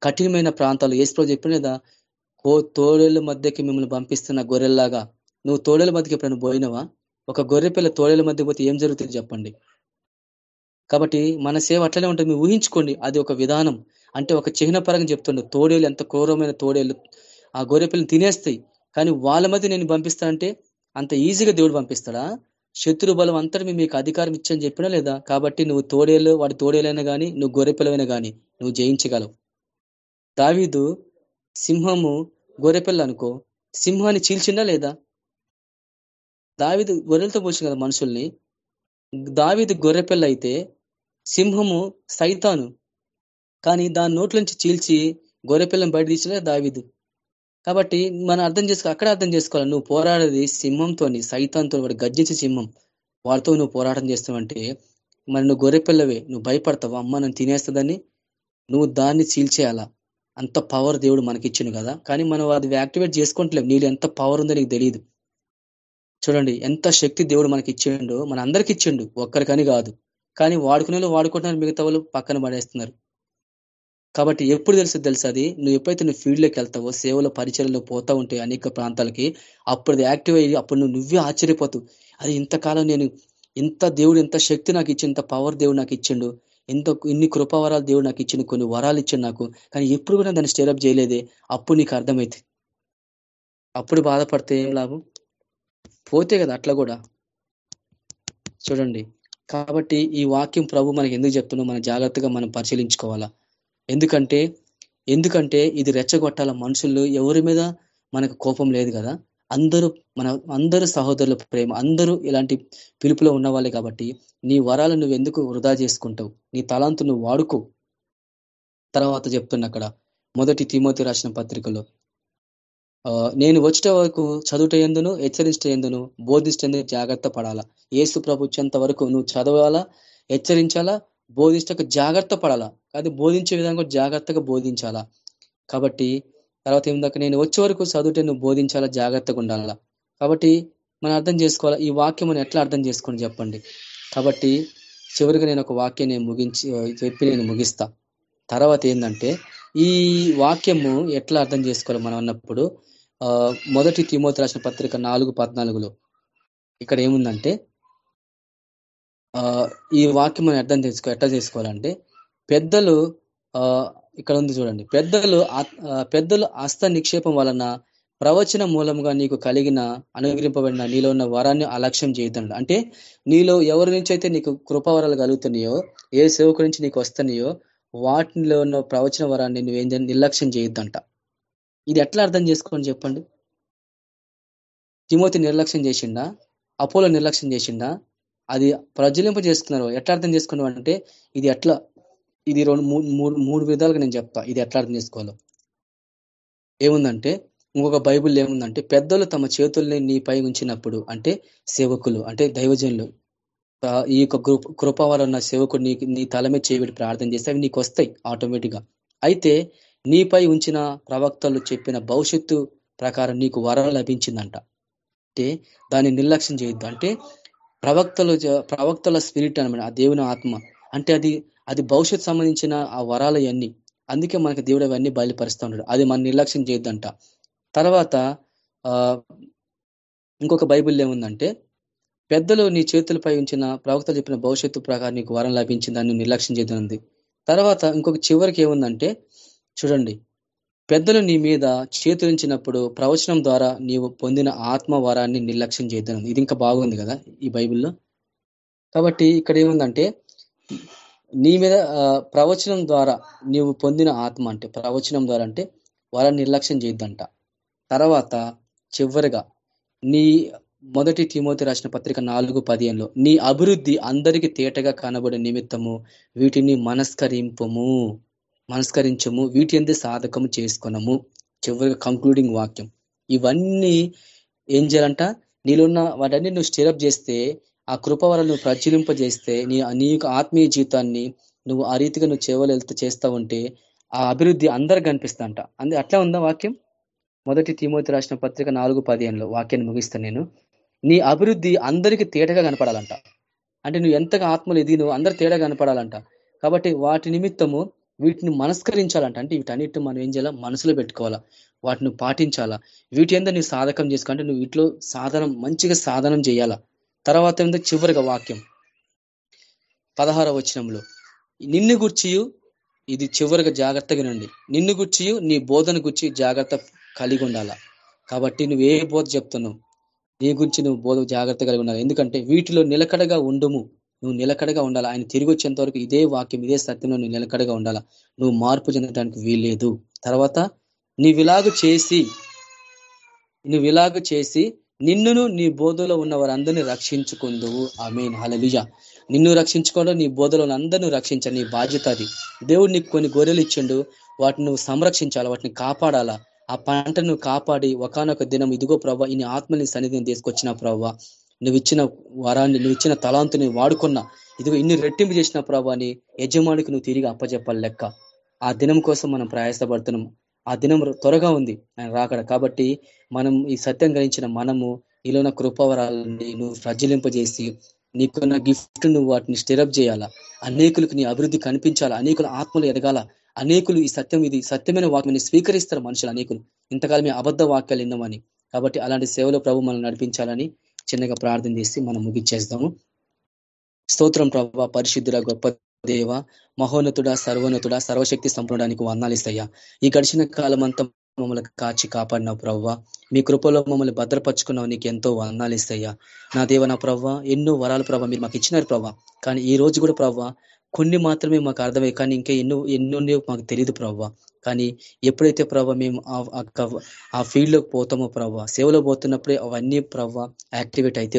కఠినమైన ప్రాంతాలు. ఏసుప్రభు చెప్పిన లేదా కో తోడేళ్ళ మధ్యకి మిమ్మల్ని పంపిస్తున్న గొర్రెల్లాగా నువ్వు తోడేల మధ్యకి ఎప్పుడైనా పోయినవా? ఒక గొర్రె పిల్ల తోడేల మధ్య పోతే ఏం జరుగుతుంది చెప్పండి. కాబట్టి మన సేవ అట్లనే ఉంటుంది. మీరు ఊహించుకోండి అది ఒక విధానం. అంటే ఒక చిహ్న పరంగా చెప్తుండే తోడేలు ఎంత క్రూరమైన తోడేలు ఆ గొర్రె పిల్లని తినేస్తాయి. కానీ వాళ్ళ మధ్య నేను పంపిస్తానంటే అంత ఈజీగా దేవుడు పంపిస్తాడా? శత్రు బలం అంతటి మీకు అధికారం ఇచ్చని చెప్పినా లేదా? కాబట్టి నువ్వు తోడేలు వాడి తోడేలైనా కానీ నువ్వు గొర్రెపిల్లవైనా కానీ నువ్వు జయించగలవు. దావీదు సింహము గొర్రెపిల్ల అనుకో సింహాన్ని చీల్చిందా లేదా? దావిదు గొర్రెలతో పోల్చింది కదా మనుషుల్ని. దావిదు గొర్రెపిల్ల అయితే సింహము సైతాను. కానీ దాని నోట్లోంచి చీల్చి గొర్రెపిల్లని బయట తీసినా దావిదు? కాబట్టి మనం అర్థం చేసుకో అక్కడ అర్థం చేసుకోవాలి. నువ్వు పోరాడేది సింహంతో సైతాంతో వాడు గర్జించే సింహం. వాడితో నువ్వు పోరాటం చేస్తావంటే మరి నువ్వు గొర్రెపిల్లవే నువ్వు భయపడతావు. అమ్మ నన్ను తినేస్తుందని నువ్వు దాన్ని చీల్చేయాలా అంత పవర్ దేవుడు మనకిచ్చిండు కదా. కానీ మనం అది యాక్టివేట్ చేసుకుంటలేం నీళ్ళు ఎంత పవర్ ఉందో నీకు తెలియదు చూడండి ఎంత శక్తి దేవుడు మనకి ఇచ్చిండు మన అందరికి ఇచ్చిండు ఒక్కరికని కాదు. కానీ వాడుకునేలో వాడుకుంటున్నారు మిగతా వాళ్ళు పక్కన పడేస్తున్నారు. కాబట్టి ఎప్పుడు తెలుసు తెలుసు అది? నువ్వు ఎప్పుడైతే నువ్వు ఫీల్డ్లోకి వెళ్తావో సేవల పరిచయంలో పోతా ఉంటే అనేక ప్రాంతాలకి అప్పుడు అది యాక్టివ్ అయ్యి అప్పుడు నువ్వు నువ్వే ఆశ్చర్యపోతావు. అది ఇంతకాలం నేను ఇంత దేవుడు ఇంత శక్తి నాకు ఇచ్చి ఇంత పవర్ దేవుడు నాకు ఇచ్చిండు ఎంత ఇన్ని కృపావరాలు దేవుడు నాకు ఇచ్చిన కొన్ని వరాలు ఇచ్చిండు నాకు కానీ ఎప్పుడు కూడా దాన్ని స్టేరప్ చేయలేదే. అప్పుడు నీకు అర్థమైతే. అప్పుడు బాధపడితే ఏం లాభం? పోతే కదా అట్లా కూడా. చూడండి. కాబట్టి ఈ వాక్యం ప్రభు మనకి ఎందుకు చెప్తున్నా మనం జాగ్రత్తగా మనం పరిశీలించుకోవాలా. ఎందుకంటే ఎందుకంటే ఇది రెచ్చగొట్టాల మనుషులు ఎవరి మీద మనకు కోపం లేదు కదా? అందరూ మన అందరూ సహోదరుల ప్రేమ అందరూ ఇలాంటి పిలుపులో ఉన్నవాళ్ళే కాబట్టి నీ వరాలు నువ్వు ఎందుకు వృధా చేసుకుంటావు? నీ తలాంతు నువ్వు వాడుకో. తర్వాత చెప్తున్నా అక్కడ. మొదటి తిమోతి రాసిన పత్రికలో నేను వచ్చేట వరకు చదువుట ఎందును హెచ్చరించట ఎందును బోధిస్తే జాగ్రత్త పడాలా? ఏసు ప్రభుత్వంత వరకు నువ్వు చదవాలా హెచ్చరించాలా? బోధించక జాగ్రత్త పడాలా? అది బోధించే విధంగా జాగ్రత్తగా బోధించాలా? కాబట్టి తర్వాత ఏమిందాక నేను వచ్చే వరకు చదువుటే నువ్వు బోధించాలా జాగ్రత్తగా ఉండాలా? కాబట్టి మనం అర్థం చేసుకోవాలా ఈ వాక్యం మనం ఎట్లా అర్థం చేసుకోండి చెప్పండి. కాబట్టి చివరిగా నేను ఒక వాక్యాన్ని ముగించి చెప్పి నేను ముగిస్తా. తర్వాత ఏంటంటే ఈ వాక్యము ఎట్లా అర్థం చేసుకోవాలి మనం అన్నప్పుడు మొదటి తిమోతి రాసిన పత్రిక నాలుగు పద్నాలుగులో. ఇక్కడ ఏముందంటే ఈ వాక్యం మనం అర్థం చేసుకో ఎట్లా చేసుకోవాలంటే పెద్దలు ఇక్కడ ఉంది చూడండి. పెద్దలు పెద్దలు హస్త నిక్షేపం వలన ప్రవచన మూలంగా నీకు కలిగిన అనుగ్రహింపబడిన నీలో ఉన్న వరాన్ని అలక్ష్యం చేయొద్దంట అంటే నీలో ఎవరి నుంచి అయితే నీకు కృపావరాలు కలుగుతున్నాయో ఏ సేవకు నుంచి నీకు వస్తున్నాయో వాటిలో ఉన్న ప్రవచన వరాన్ని నువ్వేం నిర్లక్ష్యం చేయొద్దంట ఇది ఎట్లా అర్థం చేసుకోండి చెప్పండి? తిమోతి నిర్లక్ష్యం చేసిండా? అపోలో నిర్లక్ష్యం చేసిండా? అది ప్రజ్వలింప చేసుకున్నారు ఎట్లా అర్థం చేసుకున్నావు అంటే ఇది ఎట్లా ఇది రెండు మూడు మూడు విధాలుగా నేను చెప్తా. ఇది ఎట్లా అర్థం చేసుకోవాలో. ఏముందంటే ఇంకొక బైబుల్ ఏముందంటే పెద్దలు తమ చేతుల్ని నీపై ఉంచినప్పుడు అంటే సేవకులు అంటే దైవజనులు ఈ యొక్క కృపవరం ఉన్న సేవకుడు నీ నీ తల మీద ప్రార్థన చేస్తే అవి నీకు వస్తాయి ఆటోమేటిక్గా. అయితే నీపై ఉంచిన ప్రవక్తలు చెప్పిన భవిష్యత్తు ప్రకారం నీకు వరం లభించిందంట. అంటే దాన్ని నిర్లక్ష్యం చేయొద్దు. అంటే ప్రవక్తలు ప్రవక్తల స్పిరిట్ అనమాట ఆ దేవుని ఆత్మ. అంటే అది అది భవిష్యత్ సంబంధించిన ఆ వరాలు అన్ని అందుకే మనకి దేవుడు అవన్నీ బయలుపరుస్తూ ఉన్నాడు. అది మనం నిర్లక్ష్యం చేయొద్దంట. తర్వాత ఇంకొక బైబిల్ ఏముందంటే పెద్దలు నీ చేతులపై ఉంచిన ప్రవక్తలు చెప్పిన భవిష్యత్తు ప్రకారం నీకు వరం లభించింది నిర్లక్ష్యం చేయనుంది తర్వాత ఇంకొక చివరికి ఏముందంటే చూడండి. పెద్దలు నీ మీద చేతురించినప్పుడు ప్రవచనం ద్వారా నీవు పొందిన ఆత్మ వరాన్ని నిర్లక్ష్యం చేయదనుంది ఇది ఇంకా బాగుంది కదా ఈ బైబిల్లో? కాబట్టి ఇక్కడ ఏముందంటే నీ మీద ప్రవచనం ద్వారా నీవు పొందిన ఆత్మ అంటే ప్రవచనం ద్వారా అంటే వరాన్ని నిర్లక్ష్యం చేయొద్దంట తర్వాత చివరిగా నీ మొదటి తిమోతి రాసిన పత్రిక నాలుగు పదిహేనులో నీ అభివృద్ధి అందరికీ తేటగా కనబడే నిమిత్తము వీటిని మనస్కరింపము. మనస్కరించము వీటి ఎందు సాధకము చేసుకున్నాము చివరిగా కంక్లూడింగ్ వాక్యం. ఇవన్నీ ఏం చేయాలంట? నీలోన్న వాటన్ని నువ్వు స్టిరప్ చేస్తే ఆ కృపవరాలు నువ్వు ప్రచురింపజేస్తే నీ నీ ఆత్మీయ జీవితాన్ని నువ్వు ఆ రీతిగా నువ్వు చేవలు చేస్తా ఉంటే ఆ అభివృద్ధి అందరికి కనిపిస్తా అంట అందు అట్లా ఉందా వాక్యం? మొదటి తిమోతి రాసిన పత్రిక నాలుగు పదిహేనులో వాక్యాన్ని ముగిస్తాను నేను. నీ అభివృద్ధి అందరికీ తేటగా కనపడాలంట. అంటే నువ్వు ఎంతగా ఆత్మలు ఎదిగి నువ్వు అందరు తేడా కనపడాలంట. కాబట్టి వాటి నిమిత్తము వీటిని మనస్కరించాలంట. అంటే వీటన్నిటిని మనం ఏం చేయాలా? మనసులో పెట్టుకోవాలా. వాటిని పాటించాలా. వీటి ఎంత నువ్వు సాధకం చేసుకుంటే నువ్వు వీటిలో సాధనం మంచిగా సాధనం చేయాలా. తర్వాత ఏందో? చివరిగా వాక్యం. పదహార వచనంలో. నిన్ను గుర్చియు ఇది చివరిగా జాగ్రత్తగా నండి నిన్ను గుర్చియు నీ బోధన గుర్చి జాగ్రత్త కలిగి ఉండాలా. కాబట్టి నువ్వు ఏ బోధ చెప్తున్నావు? నీ గురించి నువ్వు బోధ జాగ్రత్త కలిగి ఉండాలి. ఎందుకంటే వీటిలో నిలకడగా ఉండుము. నువ్వు నిలకడగా ఉండాలి? ఆయన తిరిగి వచ్చేంత వరకు ఇదే వాక్యం ఇదే సత్యంలో నువ్వు నిలకడగా ఉండాలా? నువ్వు మార్పు చెందడానికి వీల్లేదు. తర్వాత నీవిలాగు చేసి నువ్వు ఇలాగ చేసి నిన్నును నీ బోధలో ఉన్న వారందరినీ రక్షించుకుందువు. మీన్ హలలిజ నిన్ను రక్షించుకోవడం నీ బోధలో అందరినీ రక్షించ నీ బాధ్యత అది. దేవుడు నీకు కొన్ని గొర్రెలు ఇచ్చిండు. వాటిని నువ్వు సంరక్షించాలా? వాటిని కాపాడాలా? ఆ పంటను కాపాడి ఒకనొక దినం ఇదిగో ప్రభావ ఈ ఆత్మని సన్నిధిని తీసుకొచ్చిన ప్రభావ నువ్వు ఇచ్చిన వరాన్ని నువ్వు ఇచ్చిన తలాంతుని వాడుకున్నా ఇదిగో ఇన్ని రెట్టింపు చేసిన ప్రభాని యజమానికి నువ్వు తిరిగి అప్పచెప్పాలి లెక్క. ఆ దినం కోసం మనం ప్రయాసపడుతున్నాం. ఆ దినం త్వరగా ఉంది ఆయన రాకడ. కాబట్టి మనం ఈ సత్యం గ్రహించిన మనము నీలోన కృపావరాలని నువ్వు ప్రజ్వలింపజేసి నీకున్న గిఫ్ట్ నువ్వు వాటిని స్టిరప్ చేయాలా? అనేకులకు నీ అభివృద్ధి కనిపించాలా? అనేకుల ఆత్మలు ఎదగాల? అనేకులు ఈ సత్యం ఇది సత్యమైన వాక్యాన్ని స్వీకరిస్తారు మనుషులు అనేకులు. ఇంతకాలమే అబద్ధ వాక్యాలు విన్నామని. కాబట్టి అలాంటి సేవలో ప్రభు మనం నడిపించాలని చిన్నగా ప్రార్థన చేసి మనం ముగిచ్చేస్తాము స్తోత్రం ప్రభా పరిశుద్ధుల గొప్ప దేవ మహోన్నతుడ సర్వోన్నతుడ సర్వశక్తి సంపూర్ణానికి వందాలిస్తయ్యా ఈ గడిచిన కాలం అంతా మమ్మల్ని కాచి కాపాడినావు ప్రవ్వ మీ కృపలో మమ్మల్ని భద్రపరుచుకున్నావు నీకు ఎంతో వందాలిస్తయ్యా నా దేవ నా ప్రవ్వ ఎన్నో వరాలు ప్రభావ మీరు మాకు ఇచ్చినారు ప్రవ్వ కానీ ఈ రోజు కూడా ప్రవ్వ కొన్ని మాత్రమే మాకు అర్థమై కానీ ఇంకా ఎన్నో ఎన్నో మాకు తెలియదు ప్రవ్వ. కానీ ఎప్పుడైతే ప్రభావ మేము ఆ ఫీల్డ్లోకి పోతామో ప్రవ్వ సేవలో పోతున్నప్పుడే అవన్నీ ప్రవ్వ యాక్టివేట్ అయితే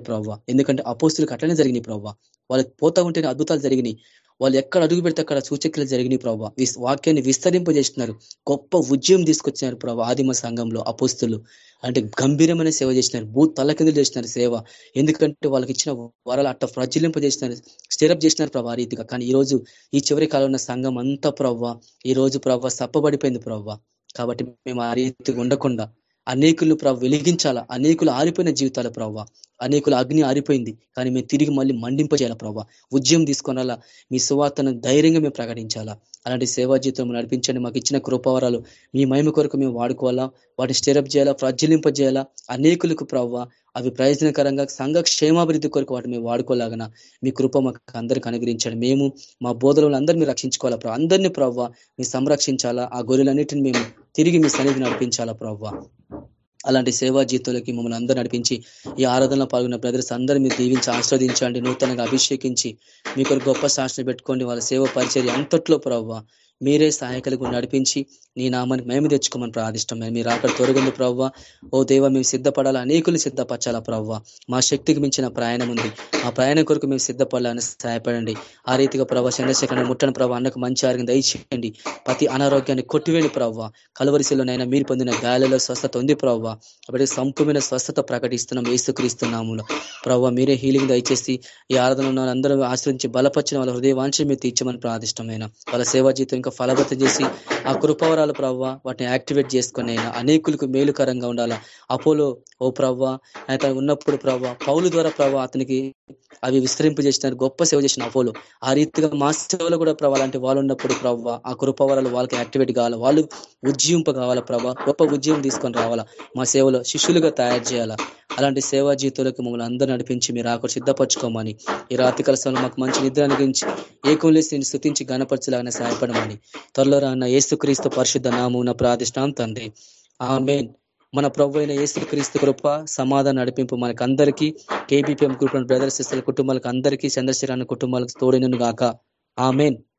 ప్రవ్వ. ఎందుకంటే అపోస్తులకు అట్లనే జరిగినాయి ప్రవ్వ. వాళ్ళకి పోతా ఉంటేనే అద్భుతాలు జరిగినాయి. వాళ్ళు ఎక్కడ అడుగు పెడితే అక్కడ సూచక్రియలు జరిగినాయి ప్రభావ వాక్యాన్ని విస్తరింపజేస్తున్నారు. గొప్ప ఉద్యమం తీసుకొచ్చినారు ప్రభావ ఆదిమ సంఘంలో అపోస్తులు. అంటే గంభీరమైన సేవ చేసినారు. భూ తలకిందులు చేసినారు సేవ. ఎందుకంటే వాళ్ళకి ఇచ్చిన వరాలు అట్ట ప్రజ్వలింపజేసినారు స్టిరప్ చేసినారు ప్రభావ రీతిగా. కానీ ఈ రోజు ఈ చివరి కాలం ఉన్న సంఘం అంతా ప్రవ్వ ఈ రోజు ప్రవ్వ సప్పబడిపోయింది ప్రవ్వ కాబట్టి మేము ఆ రీతిగా ఉండకుండా అనేకులు ప్రభు వెలిగించాలా? అనేకులు ఆరిపోయిన జీవితాల ప్రవ్వ. అనేకుల అగ్ని ఆరిపోయింది. కానీ మేము తిరిగి మళ్ళీ మండింపజేయాలా ప్రభావ ఉద్యమం తీసుకొనాలా? మీ సువార్తను ధైర్యంగా మేము ప్రకటించాలా? అలాంటి సేవా జీవితం నడిపించండి. మాకు ఇచ్చిన కృపావరాలు మీ మహిమ కొరకు మేము వాడుకోవాలా? వాటిని స్టెరప్ చేయాలా? ప్రజ్వలింపజేయాలా? అనేకులకు ప్రవ్వ అవి ప్రయోజనకరంగా సంఘ క్షేమాభివృద్ధి కొరకు వాటిని మేము వాడుకోలాగన మీ కృప మాకు అందరికి అనుగ్రహించండి. మేము మా బోధనలు అందరినీ రక్షించుకోవాలా ప్రభావ అందరినీ ప్రవ్వ మీ సంరక్షించాలా? ఆ గొర్రెలన్నిటిని మేము తిరిగి మీ సన్నిధి నడిపించాలా ప్రవ్వ అలాంటి సేవా జీతులకి మమ్మల్ని అందరూ నడిపించి ఈ ఆరాధనలో పాల్గొన్న బ్రదర్స్ అందరూ మీరు దీవించి ఆస్వాదించండి నూతనంగా అభిషేకించి మీకు గొప్ప శాసన పెట్టుకోండి. వాళ్ళ సేవ పరిచయం అంతట్లో ప్రవ్వ మీరే సహాయకులకు నడిపించి నీ నామాన్ని మేము తెచ్చుకోమని ప్రార్థిష్టం. మీరు అక్కడ తొరగంది ప్రవ్వ. ఓ దేవ మేము సిద్ధపడాలి? అనేకులు సిద్ధపరచాలా ప్రవ్వ? మా శక్తికి మించిన ప్రయాణం ఉంది. ఆ ప్రయాణం కొరకు మేము సిద్ధపడాలని సహాయపడండి. ఆ రీతిగా ప్రభావ చంద్రశేఖర ముట్టని ప్రభావ అన్నకు మంచి ఆరోగ్యం దయచేయండి. ప్రతి అనారోగ్యాన్ని కొట్టివేని ప్రవ్వ. కలవరిశిలోనైనా మీరు పొందిన గాయాలలో స్వస్థత ఉంది ప్రవ్వ. కాబట్టి సంపూర్ణ స్వస్థత ప్రకటిస్తున్నాం ఏసుక్రీస్తున్నాములో ప్రవ్వ మీరే హీలింగ్ దయచేసి ఈ ఆరాధన అందరూ ఆశ్రయించి బలపరిచిన వాళ్ళ హృదయ వాంఛ మీరు తీర్చమని ప్రార్థిష్టమైన వాళ్ళ సేవా జీతం ఇంకా ఫలభత చేసి ఆ కృపవరాలు ప్రవ్వ వాటిని యాక్టివేట్ చేసుకుని అయినా అనేకులకు మేలుకరంగా ఉండాలా. అపోలో ఓ ప్రవ్వ ఆయన ఉన్నప్పుడు ప్రవ్వ పౌలు ద్వారా ప్రవ్వ అతనికి అవి విస్తరింపు చేసిన గొప్ప సేవ చేసిన అపోలో. ఆ రీతిగా మా సేవలో కూడా ప్రభావ అలాంటి వాళ్ళు ఉన్నప్పుడు ప్రవ్వ ఆ కృపవరాలు వాళ్ళకి యాక్టివేట్ కావాలా. వాళ్ళు ఉజ్జీవింప కావాలా ప్రభావ గొప్ప ఉద్యమం తీసుకొని రావాలా. మా సేవలో శిష్యులుగా తయారు చేయాలా. అలాంటి సేవా జీవితంలోకి మమ్మల్ని అందరూ నడిపించి మీరు ఆకు సిద్ధపరచుకోమని ఈ రాత్రి కలసంలో మాకు మంచి నిద్ర అనుగించి ఏకంలేసి నేను స్థుతించి గణపరచలాగానే సహాయపడమని త్వరలో రాన్న ఏసుక్రీస్తు పరిశుద్ధ నామూన ప్రార్థిష్టాం తండ్రి. ఆమె మన ప్రభు అయిన ఏసుక్రీస్తు కృప సమాధానం నడిపింపు మనకు అందరికీ కేబీపీఎం గ్రూప్ బ్రదర్స్ సిస్టర్ కుటుంబాలకు అందరికీ చంద్రశేఖరాన్ని కుటుంబాలకు తోడినను గాక. ఆమెన్.